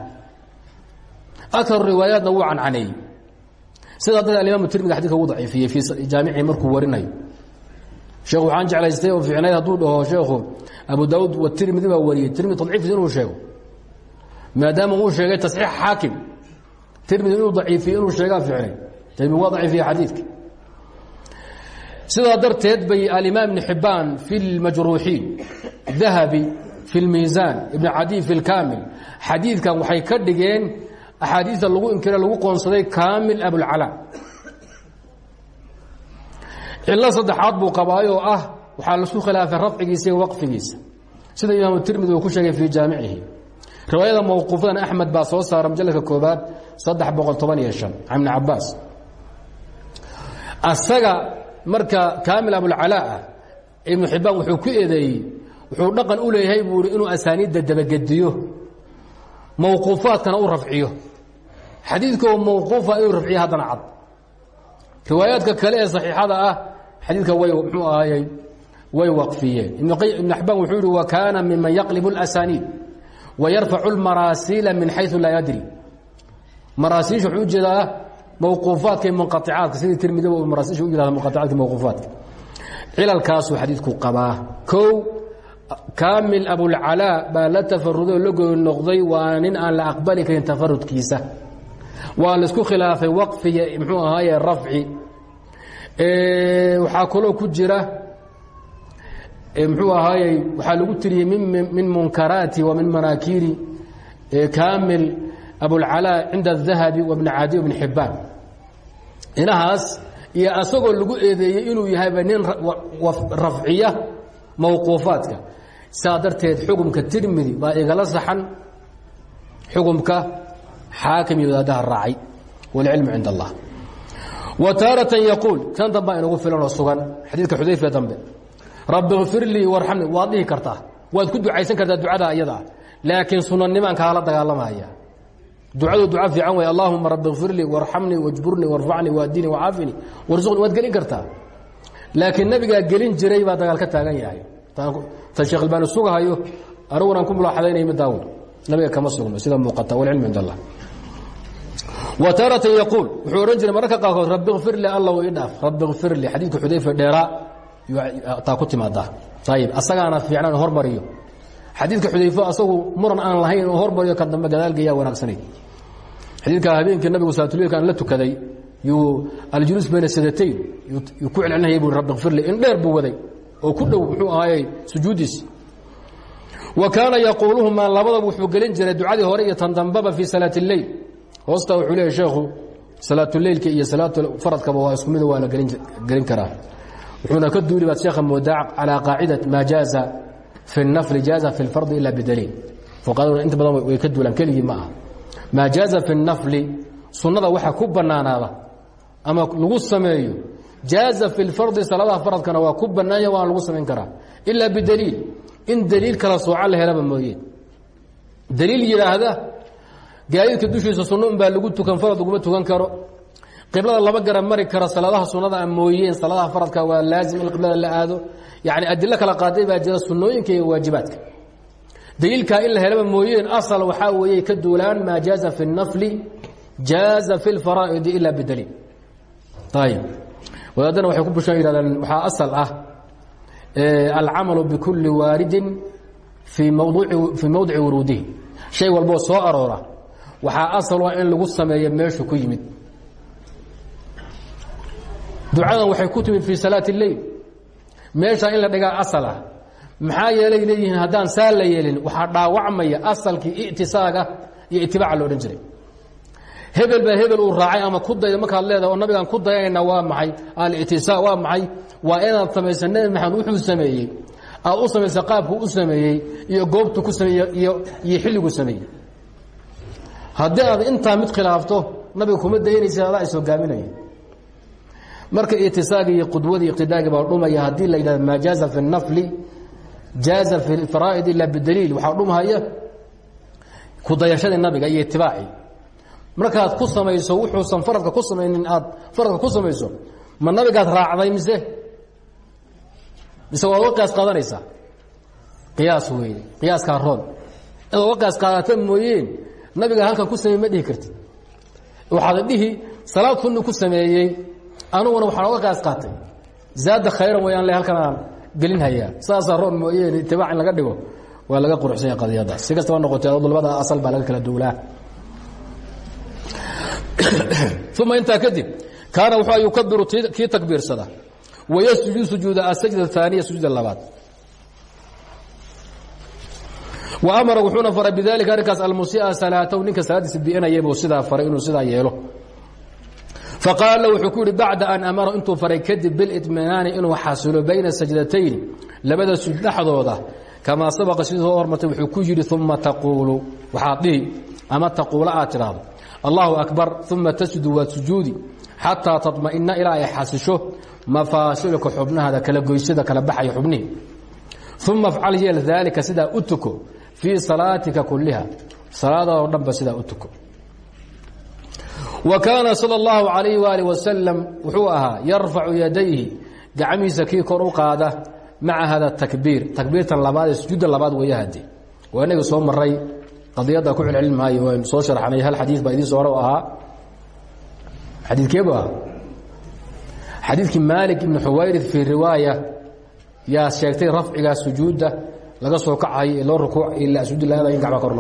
Akaru riwaayaatna wuu cancaneeyey sidaa dad alimaam tirmidi xadidka ugu daciifiyey fii jaamicii markuu warinayo sheekh waxaan jeclaystay oo fiicnayd hadduu dhaho sheekhu abu daawuud wa tirmidi baa wariyey. Tirmidi tadciifkiisa inuu sheego maadaama uu sheegay tasxiix xaakim. Tirmidi inuu daciifiye inuu sheegaa fiicnay. Tirmidi waa daciifiye xadiidka. Sidaa darteed bay alimaam ibn xibbaan fi lmajruuxiin dahabi fi lmiisaan ibn cadiy fi lkaamil xadiidkan waxay ka dhigeen axaadiista lagu inkira lagu qoonsaday kaamil abulcalaa cilo saddexaad buu qabaayoo ah waxaa lasu khilaafay rafcigiisa iyo waqfigiisa. Sida imaamu tirmidi uu ku sheegay fii jaamicihi riwaayada mawquufadan axmed baa soo saara majaladka koobaad saddex boqol toban iyo shan can ibni cabaas asaga marka kaamil abulcalaa ah ibnu xibbaan wuxuu ku eedeeyey wuxuu dhaqan u leeyahay buu inuu asaaniidda dabagediyo mawquufaadkana u rafciyo. Xadiidkoo mawquufa inuu rafciyo haddana cad. Riwaayaadka kale ee saxiixada ah xadiidka way mxuu ahaayey way waqfiyeen. Ibn xibaan wuxuu yihi kaana miman yaqlibu اlasaniid wayarfacu اlmaraasiila min xayu laa yadri maraasiisha wuxuu u jeedaa mawquufaadka munqaicaadka sidii tirmidi maraasiisha u yihahda munqaicaadka mawquufaadka cilalkaasuu xadiidku qabaa kow kaamil abulcalaa baa la tafaruday oo la gooni noqday waa nin aan la aqbali karin tafarudkiisa waa la isku khilaafay waqfiga mxuu ahaaye rafci waxaa kaloo ku jira mxuu ahaaye waxaa lagu tiriyey min munkaraati wa min manaakiiri kaamil abulcalaa cinda الdahabi wa bni cadi bni xibaan inahaas iyo asagoo lagu eedeeyey inuu yahayba nin rafciya mawquufaadka saa darteed xukumka tirmidi baa igala saxan xukumka xaakim iyo wadaadaha raacay wاlcilmu cind اllah wa taaratan yaquul kan dambaa inagu filan oo sugan xadiidka xudayfa dambe rabbi اkfir lii warxamni waad dhihi kartaa. Waad ku ducaysan kartaa ducada iyada. Laakiin sunanimaan kaala dagaalamaya. Ducadu duca fiican way allahuma rabi kfir lii warxamnii wajburnii warfacnii waadinii wacaafini warsuqnii waad gelin kartaa. Laakiin nabigaa gelin jiray baa dagaal ka taagan yahay. Tan sheekh albaani sugahayo anigunan ku mulaaxadaynay midaawn nabiga kama sugno sida muuqata walcilmu cind allah. Wa taaratan yaquul wuxuu odhan jiray mararka qaarkood rabi kfir li alla ii dhaaf. Rabi kfir li xadiidka xudayfa dheeraa taa ku timaadaa ayib asagaana fiicnan hormariyo. Xadiidka xudayfo asagu muran aan lahayn hormariyo kan dambe gadaalgeeyaa wanaagsanay xadiidka habeenkii nabigu salaatuleilka aan la tukaday yuu aljuluus bayna sadatayn yuu ku celcelinaya bu rabbi kfir li. In dheer buu waday. Oo ku dhow muxuu ahaayey sujuuddiisi wa kaana yaquuluhumaa labadaba wuxuu gelin jiray ducadii hore iyo tan dambaba fii salaati اleyl hoosta wuxuu leeyahy sheekhu salaatuleylka iyo salaatufaradkaba waa isku mid waa la gelin karaa wuxuuna ka duuli baad sheekha moodaa calaa qaacidat maa jaaza fi الnafli jaaza fi اlfardi ila bidaliil fuqahaduna inta badan way ka duulaan keligii ma aha maa jaaza fi الnafli sunnada waxa ku bannaanaada ama lagu sameeyo jaaza fi اlfardi salaadaha faradkana waa ku bannaanya waana lagu samayn karaa ila bidaliil in daliil kala sooca la helaba mooye daliil yidhaahda gaadiidka dushiisa sunno un baa lagu tukan farad laguma tukan karo qiblada laba garan mari kara salaadaha sunada a mooyeen salaadaha faradka waa laazim in qiblada la aado. Yani adilo kala qaaday baa jira sunooyinka iyo waajibaadka. Daliilkaa in helaba mooyeen asal waxaa weeye ka duulaan maa jaaza fi اnafli jaaza fi اlfaraa'idi ila bidaliil. Ayb wadaadana waxay ku bushaan yihahdeen waxaa asal ah alcamalu bikulli waaridin fii mawdici wuruudihi. Shay walboo soo aroora. Waxaa asal ah in lagu sameeyo meeshu ku yimid ducadan waxay ku timid fii salaati اleyl meeshaa in la dhigaa asal ah maxaa yeelay leeyihiin haddaan saa la yeelin dhaawacmaya asalkii ictisaaga iyo itibaaca lo odhan jiray. Hebel baa hebel uu raacay ama ku dayda markaad leedahay oo nabigaan ku dayanayna waa maxay? Alictisaa waa maxay? Waa inaad samaysa nebi wuxuu sameeyey. Aad u samaysa qaabkuu u sameeyey iyo goobtu ku sameeyey iyo iyo xilliguu sameeyey. Haddii aad intaa mid khilaafto nabiga kuma dayanaysa adaa is hogaaminaya marka itisaagi iyo qudwadii iqtidaagi baa dhumaya haddii la yidhahdo maa jaaza fi nafli jaaza fi lfaraa'id ilaa bidaliil. Waxaa dhumhaya ku dayashadii nabiga iyo itibaaci. Markaad ku samayso wuxuusan faradka ku samaynin aad faradka ku samayso ma nabigaad raacday mise? Mise waad uga qiyaas qaadanaysaa? Qiyaas weeye qiyaaskaa roon. Inaad uga qiyaas qaadata mooyeen nabiga halkan ku sameey ma dhihi kartid. Waxaad dhihi salaad sunni ku sameeyey aniguna waxaan uga qiyaas qaatay. Zaada khayran wayaan le halkan aan gelin hayaa saasaa roon mooyeen itibaac laga dhigo waa laga quruxsan yahay qadiyaddaas si kastaba noqotay adoo asal baa laga kala duulaa. Uma intaa kadib kaana wuxuu yukabiru kii takbiirsada. Wayasjudu sujuuda asajda aaniya sujuuda labaad. Wa amara wuxuuna faray bidalika arrinkaas almusia salaatahu ninka salaadiisa bi'inayabuu sidaa faray inuu sidaa yeelo faqaala wuxuu ku yihi bacda an amara intuu faray kadib bilitminaani inuu xasilo bayna sajdatayni labada sujuud dhexdooda kamaa sabaqa sidii soo hormartay wuxuu ku yidhi uma taquulu waxaad dhihi ama taquula aad tidhaahdo allahu akbar uma tasjudu waad sujuudi xataa taطma'ina ilaa ay xasisho mafaasilka xubnahaada kala goysada kala baxaya xubnihi uma afcal yeel daalika sidaa u tuko fii salaatika kuliha salaadaadoo dhanba sidaa u tuko wa kaana sal اllahu alayh wali wasalam wuxuu ahaa yarfacu yadayhi gacmihiisa kii kor u qaada maca hada takbiir. Takbiirtan labaad ee sujuudda labaad weyahade waa inaga soo maray qadiyadda ku celcelin maayo waynu soo sharxnay hal xadii baa idiin soo hor ahaa? Xadiikeebu ah xadiidkii maalik ibnu xuwayrid fii riwaaya yaa sheegtay rafcigaa sujuudda laga soo kacayo ee loo rukuuc ilaa sujuud la-aada in gacmaa kor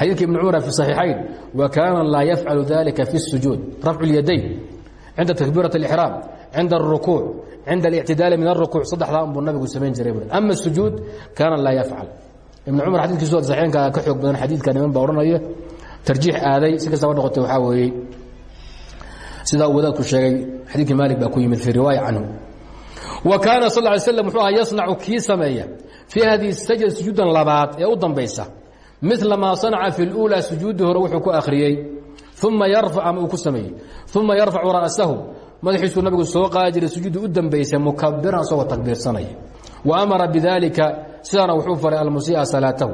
xadiidka ibni cumar fi صaxiixayn wa kaana laa yafcalu dalika fi الsujuud rafcu اlyadayn cinda takbiiraة اlixraam cinda الrukuuc cinda اlictidaali min الrukuuc saddexdaa unbuu nabigu samayn jiray bui ama الsujuud kaana laa yafcal ibn cumar xadiikiisu saxiinka ka xoog badan xadiidka niman baa odhanaya tarjiix aaday si kastaba noqotay waxaa weeye sidaa uu wadaadku sheegay xadiidkii maalik baa ku yimid fii riwaaya canhu wa kaana sal ly slam wuxuu aha yasnacu kii sameeya fii hadihi sajda sujuudan labaad ee u dambaysa mila maa sanaca fi اluulaa sujuuddii hore wuxuu ku akhriyey uma yarfac ama uu ku sameeyey. Uma yarfacu ra'sahu madaxiisuu nabigu soo qaadi jiray sujuudda u dambaysay mukabiran isagoo takbiirsanaya wa amara bidalika sidaana wuxuu faray almusii'a salaatahu.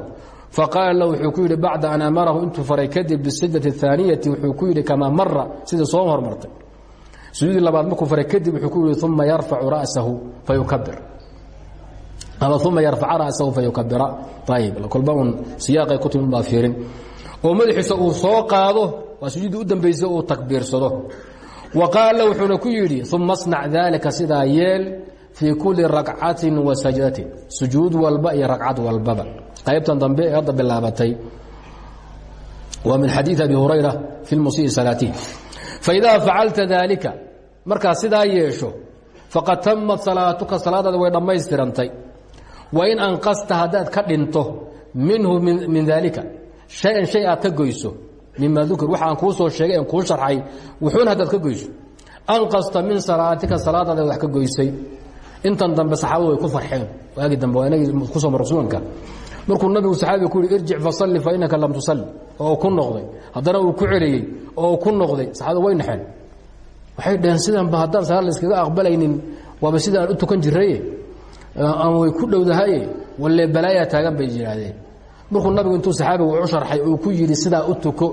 Faqaala lahu wuxuu ku yidhi bacda an amarahu intuu faray kadib bisajdati اhaaniyati wuxuu ku yidhi kamaa mara sidii soo hormartay. Sujuudii labaad markuu faray kadib wuxuu ku yidhi uma yarfacu ra'sahu fayukabir uma yarfaca ra'sahu fayukabira ayib kolba un siyaaqay ku baa fiirin. Oo madaxiisa uu soo qaado waa sujuuddii u dambaysay uu takbiirsado. Wa qaala wuxuuna ku yidhi uma asnac daalika sidaa yeel fii kulli rakcatin wa sajdatin. Sujuud walba iyo ragcad walbaba. Qaybtan dambe ee hadda bilaabatay. Min xadiiث abi hurayra fi musii salaatihi. Faidaa facalta daalika markaa sidaa yeesho faqad tamat salaatuka salaadaada way dhammaystirantay wain anqasta haddaad ka dhinto minhu min daalika shay-an shay aad ka goyso mima dukir waxa aan kuu soo sheegay aan kuu sharxay wuxuuna haddaad ka goyso. Anqasta min salaatika salaadaada wax ka goysay. Intan dambe saxaabadu way ku farxeen. Waagi dambe waa inagii ku soo mar suganka. Markuu nabigu saxaabiga ku yihi irjic fasalli fa innaka lam tusalli. Oo ku noqday. Ku ku waxay dhaheen sidanba haddaan salaad la aqbalaynin waaba sida aan u tukan jiraye ama way ku dhowdahaye walle balaayaa taagan bay yidhaahdeen markuu nabigu intuu saxaabigu u sharxay uu ku yidhi sidaa u tuko.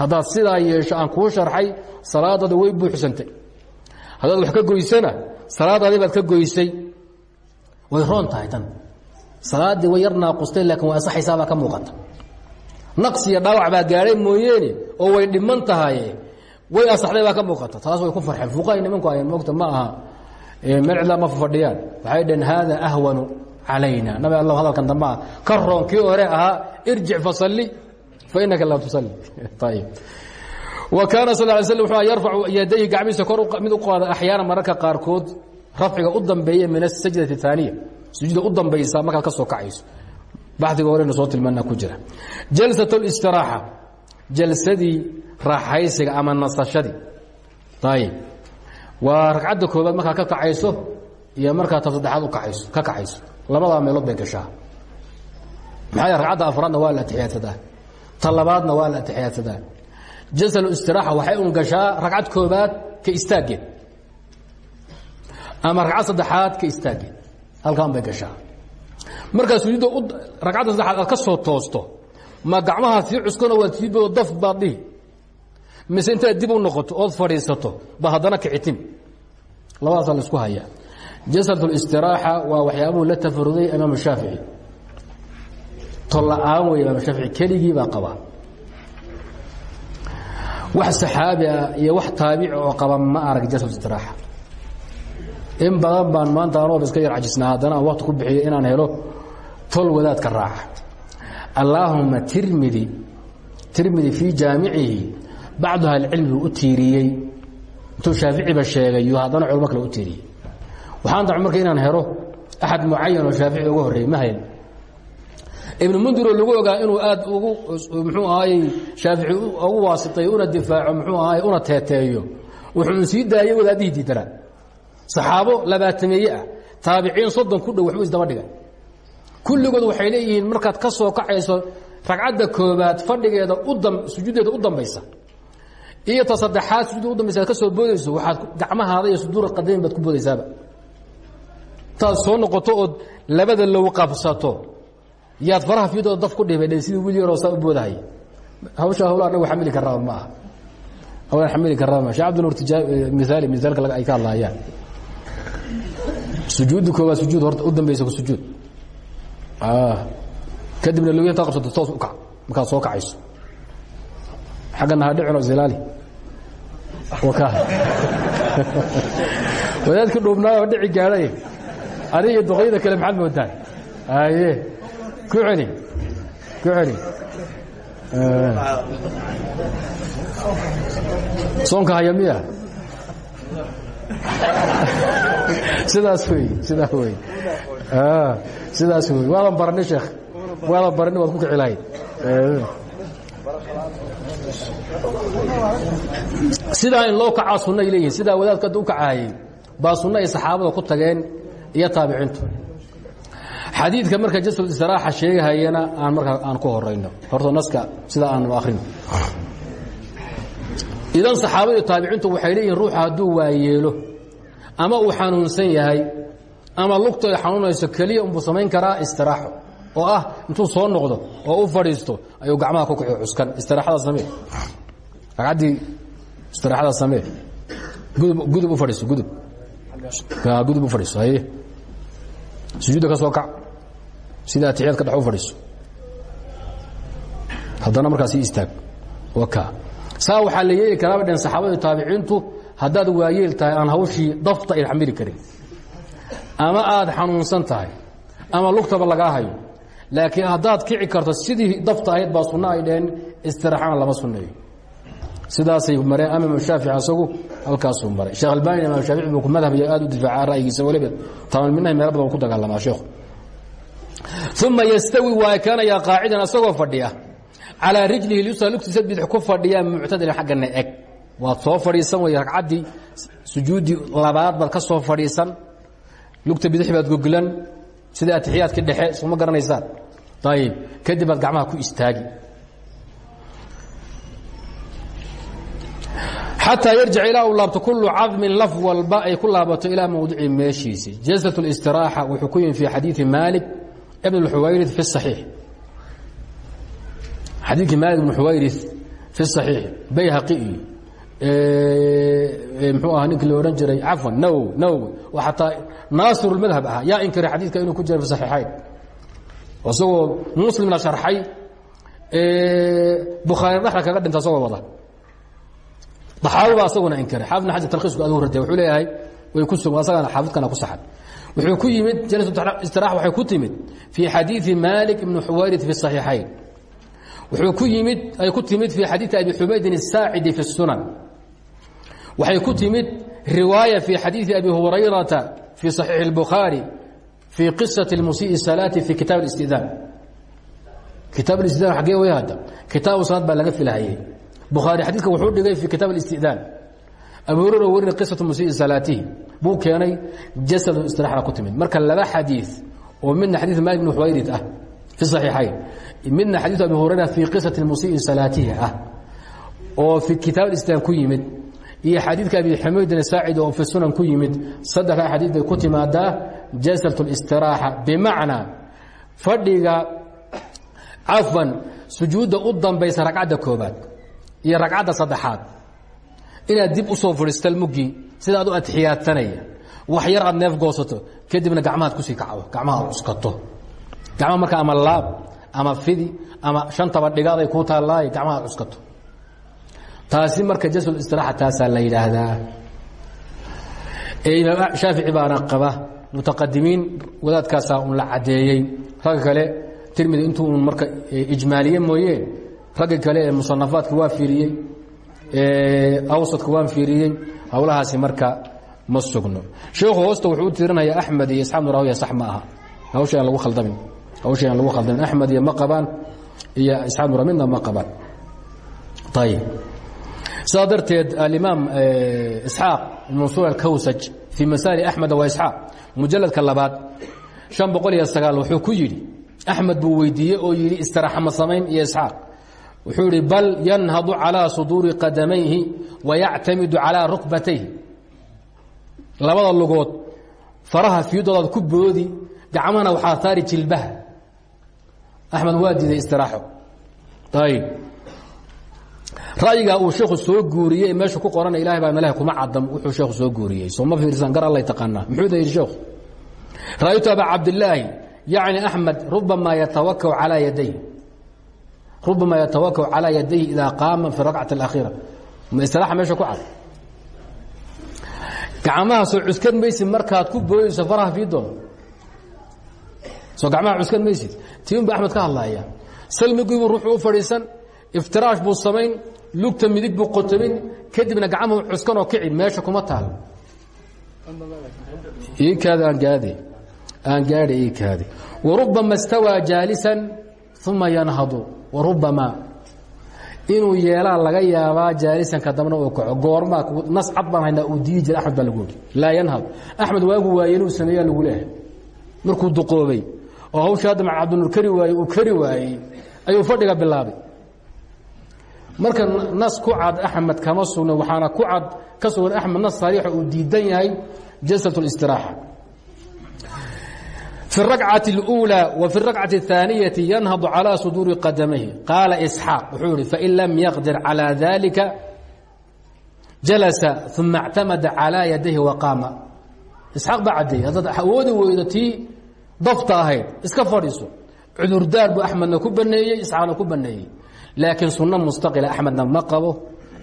Haddaad sidaa yeesho aan kuu sharxay salaadaada way buuxsantay. Haddaad wax ka goysana salaadaadii baad ka goysay. Way roon tahay tan. Salaaddii way yar naaqustay laakiin waa asaxaysaabaa ka muuqata. Naqsi iyo dhaawac baa gaadhay mooyeene oo way dhiman tahay. Way asaxday baa ka muuqata. Taas way ku farxeen. Fuqahay nimanku ayan moogta ma aha meel ma fadhiyaan waxay dhaheen haada ahwanu calayna. Nabi alla hadalkan dambea ka roon kii hore ahaa irjic fasalli fainaka laa tusalli. Ayb wa kaana sal lay sl wuxuu yarfacu yadayhi gacmihiisa kor mid u qaada axyaana mararka qaarkood rafciga u dambeeya min asajdati aaniya sujuuda u dambaysa markaad ka soo kacayso. Baxdiga horeynu soo tilmaana ku jira. Jalsat اlistiraaxa jalsadii raaxaysiga ama nasashadii. Ayb waa ragcadda koobaad markaad ka kacayso iyo markaad ta saddexaad u kaayso ka kacayso. Labadaa meelood bay gashaa. Maxaa yeel ragcadda afraadna waa la atixiyaadsadaa ta labaadna waa la atixiyaadsadaa jalsa istiraaxa waxay un gashaa ragcad koobaad ka istaaggeed ama ragcad saddexaad ka istaaggeed halkaan bay gashaa. Markaa sujuudda ragcadda saddexaad aad ka soo toosto ma gacmaha sii cuskano waad siiboo daf baad dhihi mise intaad dib u noqoto ood fadhiisato ba haddana kicitin. Labadaasaa la isku hayaa. Jasad اlistiraaxa waa waxyaabuhu la tafaruday imaam shaafici tolla-aan wey imaam shaafici keligii baa qabaa. Wax saxaabi ah wax taabici oo qaba ma arag jasad istiraaxa. In badan baan maanta anooba iska yar cajisnaa haddana aan ku bixiyo inaan helo tol wadaadka raaca allaahuma tirmidi tirmidi fii jaamicihi bacdu ahlicilmi buu u tiiriyey intuu shaaficiba sheegay haddana culmo kale u tiiriyey waxaan dac marka inaan helo axad mucayan oo shaafici uga horreeyey ma hayn ibnu mundiroo lagu ogaa inuu aad ugu muxuu ahaayey shaafici ugu waasitay una difaaco muxuu ahaay una teeteeyo wuxuu sii daayey wadaadihii diidanaa saxaabo labaatameeye ah taabiciin soddon ku dhow waxbuu isdaba dhigay kulligood waxay leeyihiin markaad ka soo kacayso ragcadda koobaad fadhigeeda udam sujuuddeeda u dambaysa iyo ta saddexaad sujuudda u dambaysa ad ka soo boodayso waxaad gacmahaada iyo suduura qadayn baad ku boodaysaaba. Taad soo noqoto ood labada low qabsato yaad faraha fiidooda daf ku dhibay sidii wiil yaroo saa u boodahay hawsha hawla anagu xamili karraa ma aha hawlaan xamili karraa ma shee cabdinuur miaali misaalka ay ka hadlaayaan sujuudda koowaad sujuud horta u dambaysa ku sujuud. Kadibna low intaa qabsato toos u kac. Markaad soo kacayso. Xaggana ha dhicino zilaali wadaadka dhuubnaa oo dhici gaadhay adiga iyo duqyada kale maxaad moodaa? Aye ku celi ku celi soonka haya miya? Sidaas wey sidaa wey sidaas wey waadan barani sheekh. Waadan barani waad ku kici lahayd sidaa in loo kacaa sunna ay leeyihiin sidaa wadaadka hadda u kacaayey baa sunno ay saxaabada ku tageen iyo taabiciintu. Xadiidka marka jasad istiraaxa sheegahayana aan markaa aan ku horayno horta naska sidaa aanu akrino idan saxaabada iyo taabiciintu waxay leeyihiin ruuxa hadduu waayeelo ama uu xanuunsan yahay ama lugta ay xanuunayso keliya unbuu samayn karaa istiraaxo. Oo ah intuu soo noqdo oo u fadhiisto ayuu gacmaha ku kaxo cuskan. Istiraaxada samee ragcaddii istiraaxada samee. Gudub u fadhiiso gudub. Gudub u fadhiiso haye. Sujuudda ka soo kac. Sida atixiyaadka dhex u fadhiiso. Haddana markaas ii istaag. Waka. Saa waxaa la yeeli karaaba dheen saxaabada taabiciintu haddaad waayeel tahay aan hawshii dafta ay xamili karin. Ama aad xanuunsan tahay. Ama lugtaba lagaa hayo. Laakiin haddaad kici karto sidii dafta ahayd baa sunno ay dheheen istiraxana lama sunneeyo sidaasay mareen ama imaam shaafici asagu halkaasuu maray. Sheekh albaani imaam shaafici buu ku madhabaya aad u difaaca ra'yigiisa weliba tamalminaha meelo badan ku dagaalamaa sheekhu uma yastawi waa ekaanayaa qaacidan asagoo fadhiya. Calaa rijlihi lyusra lugtiisa bidix ku fadhiyaa muctadilan xaggana eg. Waad soo fadhiisan wey ragcaddii sujuuddii labaad baad ka soo fadhiisan. Lugta bidix baad goglan sida atixiyaadkii dhexe suma garanaysaan. Ayib kadib baad gacmaha ku istaagi xataa yarjic ilaa uu laabto kullu cadmin laf walba ay ku laabato ilaa mawdici meeshiisi jalsat اlistiraaxa wuxuu ku yimi fi xadiidi maalik ibn اlxuwayrid fi الصaxiix xadiidkii maalik ibn xuwayrid fi الصaxiix bayhaqi iyo mxuu ahaa ninkii la odhan jiray cafwan nawowi nawowi oo xataa naasir اlmadhab ahaa yaa inkiray xadiidka inuu ku jira fi صaxiixayn isagoo muslimna sharxay bukhaari dhaxda kaga dhinta isagoo wada daxaawi baa asaguna inkiray xaafidna xajar talkhiisku aduu radiyay wuxuu leeyahay way ku sug asagana xaafidkana ku saxan wuxuu ku yimid jalsatistirax waxay ku timid fii xadiidi maalik ibni xuwayrid fi saxiixayn wuxuu ku yimid ay ku timid fii xadiidi abi xumaydin الsaacidi fi الsunan waxay ku timid riwaaya fii xadiidi abi hurayrata fii صaxiixi الbukhaari fii qisaةi اlmusiiءi salaati fi kitaab اlاstidaan kitaab اlاstidaan xaggee way hadda kitaabu salaad baa laga filahayey bukhaari xadiidka wuxuu dhigay fii kitaab اlاstidaan abu hurera warina qisatu musiiءi salaatihi buu keenay jasadu istiraxda ku timid marka laba xadiiث oo midna xadiiث malik bn xuwayrid ah fi صaxiixayn midna xadiiث abi hurayra fii qisati musiiءi salaatihi ah oo fi kitaab اlاstidaan ku yimid iyo xadiidka abi xamaydin saacid oo fi sunan ku yimid saddexda xadiid bay ku timaadaa jasat اlistiraaxa bimacnaa fadhiga cafwan sujuudda u dambaysa ragcadda koobaad iyo ragcadda saddexaad. Inaad dib u soo fadhiistal muggii sida ad u atixiyaadsanaya wax yar aad neef goosato kadibna gacmahaad ku sii kacdo gacmaha ad cuskato gacmaha marka ama laab ama fidi ama shantaba dhigaaday kuu taallaaye gacmaha ad cuskato taasi marka jasl istiraaxa taasaa la yidhaahdaa. Imaam shaafici baana qaba mutaqadimiin wadaadkaasaa un la caddeeyey ragga kale tirmidi intuu un marka ijmaaliye mooyee ragga kale ee musanafaadka waa fiiriyey awsadka waan fiiriyey howlahaasi marka ma sugno. Sheekhu hoosta wuxuu u tiirinaya axmed iyo isxaaq nurawiya sax ma aha. Hawsha aan lagu khaldamin hawsha aan lagu khaldamin axmed iyo ma qabaan iyo isxaaq nura midna ma qabaan. Ayib sidaa darteed alimaam isxaaq mansuur alkawsaj fii masaali axmed wa isxaaq mujaladka labaad شhan boqol iyo sagaal wuxuu ku yidhi axmed buu weydiiyey oo yidhi istiraxa ma samayn iyo isxaaq wuxuu idhi bal yanhadu calىa suduuri qadamayhi wayactamidu calىa rukbatayhi. Labada lugood faraha fiidoodaad ku boodi gacmahana waxaa saari jilbaha. Axmed waa diiday istiraaxo. Ayb ra'yigaa uu sheekhu soo guuriyey meesha ku qorana ilahay baa melaha kuma cadam wuxuu sheekhu soo guuriyey. Soo ma fiirsan gar allay taqaanaa. Muxuu da yidhi sheekhu ra'aytu abaa cabdillaahi yacni axmed rubamaa yatawakau calaa yaday rubama yatawakau calىa yadayhi idaa qaama fi rakcati اlakhiira ma istiraaxa meesha ku cad? Gacmaha soo cuskan maysid markaad ku booyeyso faraha fiidoon soo gacmaha cuskan maysid. Tiun ba axmed ka hadlaya salmigiibuu ruuxu u fadhiisan iftiraash buu samayn lugta midig buu qotomin kadibna gacmuhu cuskan oo kici meesha kuma taal. Iikaada aan gaade aan gaadha iikaade warubama stawaa jaalisan uma yanhadu warubama inuu yeelaa laga yaabaa jaalisanka dambna uu kaco. Goormaa nas cad baan haynaa uu diidi jira axmed baa yanhad axmed waagu waaye inuu sameeyaa lagu leehay markuu duqoobay oo hawsha hadda cabdinuur kari waaye uu kari waayey ayuu fadhiga bilaabay. Marka nas ku cad axmed kama sugna waxaana ku cad ka sugan nas sariixa uu diidan yahay jalsat اlistiraaxa في الركعة الأولى وفي الركعة الثانية ينهض على صدور قدميه قال إسحاق وxuu hi فإن لم يقدر على ذلك جلس ثم اعتمد على يديه وقاama إسحاaq baa cadeeyey haddaad awoodi weydo tii dafta ahayd iska fadhiiso cudurdaar buu أحمedna ku baneeyey isxaaqna ku baneeyey laakiin suno mustaqila أحمedna ma qabo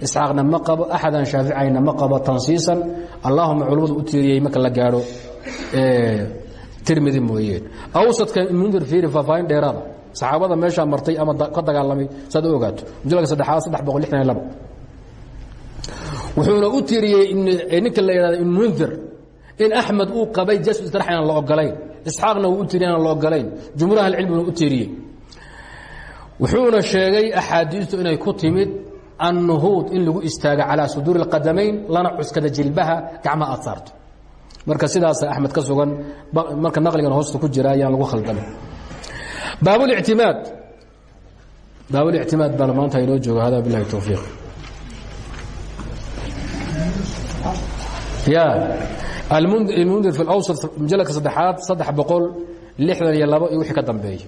isxaaqna ma qabo axadan shaaficayna ma qabo tansiisan allahuma culimmadu u tiiriyey marka la gaadho tirmidi mooyeen. Awsadka mundir fiiri faahfaahin dheeraada saxaabada meeshaa martay ama ka dagaalamay saad u ogaato. Mujalladka saddexaad saddex boqol lixdan iyo labo wuxuuna u tiriyey ninka la yidhahda ibn mundir in axmed uu qabay jasb istirax inaan la ogolayn isxaaqna wuu u tiriy inaan la ogolayn jumhuur ahlicilmiguna u tiriyey wuxuuna sheegay axaadiistu inay ku timid annuhuud in lagu istaago calaa suduuri اlqadamayn lana cuskada jilbaha gacmaha aad saarto marka sidaasa axmed ka sugan marka naqligan hoosta ku jira ayaan lagu khaldamin baabاlictimaad baabاlictimaad baa maanta inoo jooga hada bilahi towfiiq ya almundir fi اlawsat mujaladka saddexaad saddex boqol lixdan iyo labo iyo wixii ka dambeeya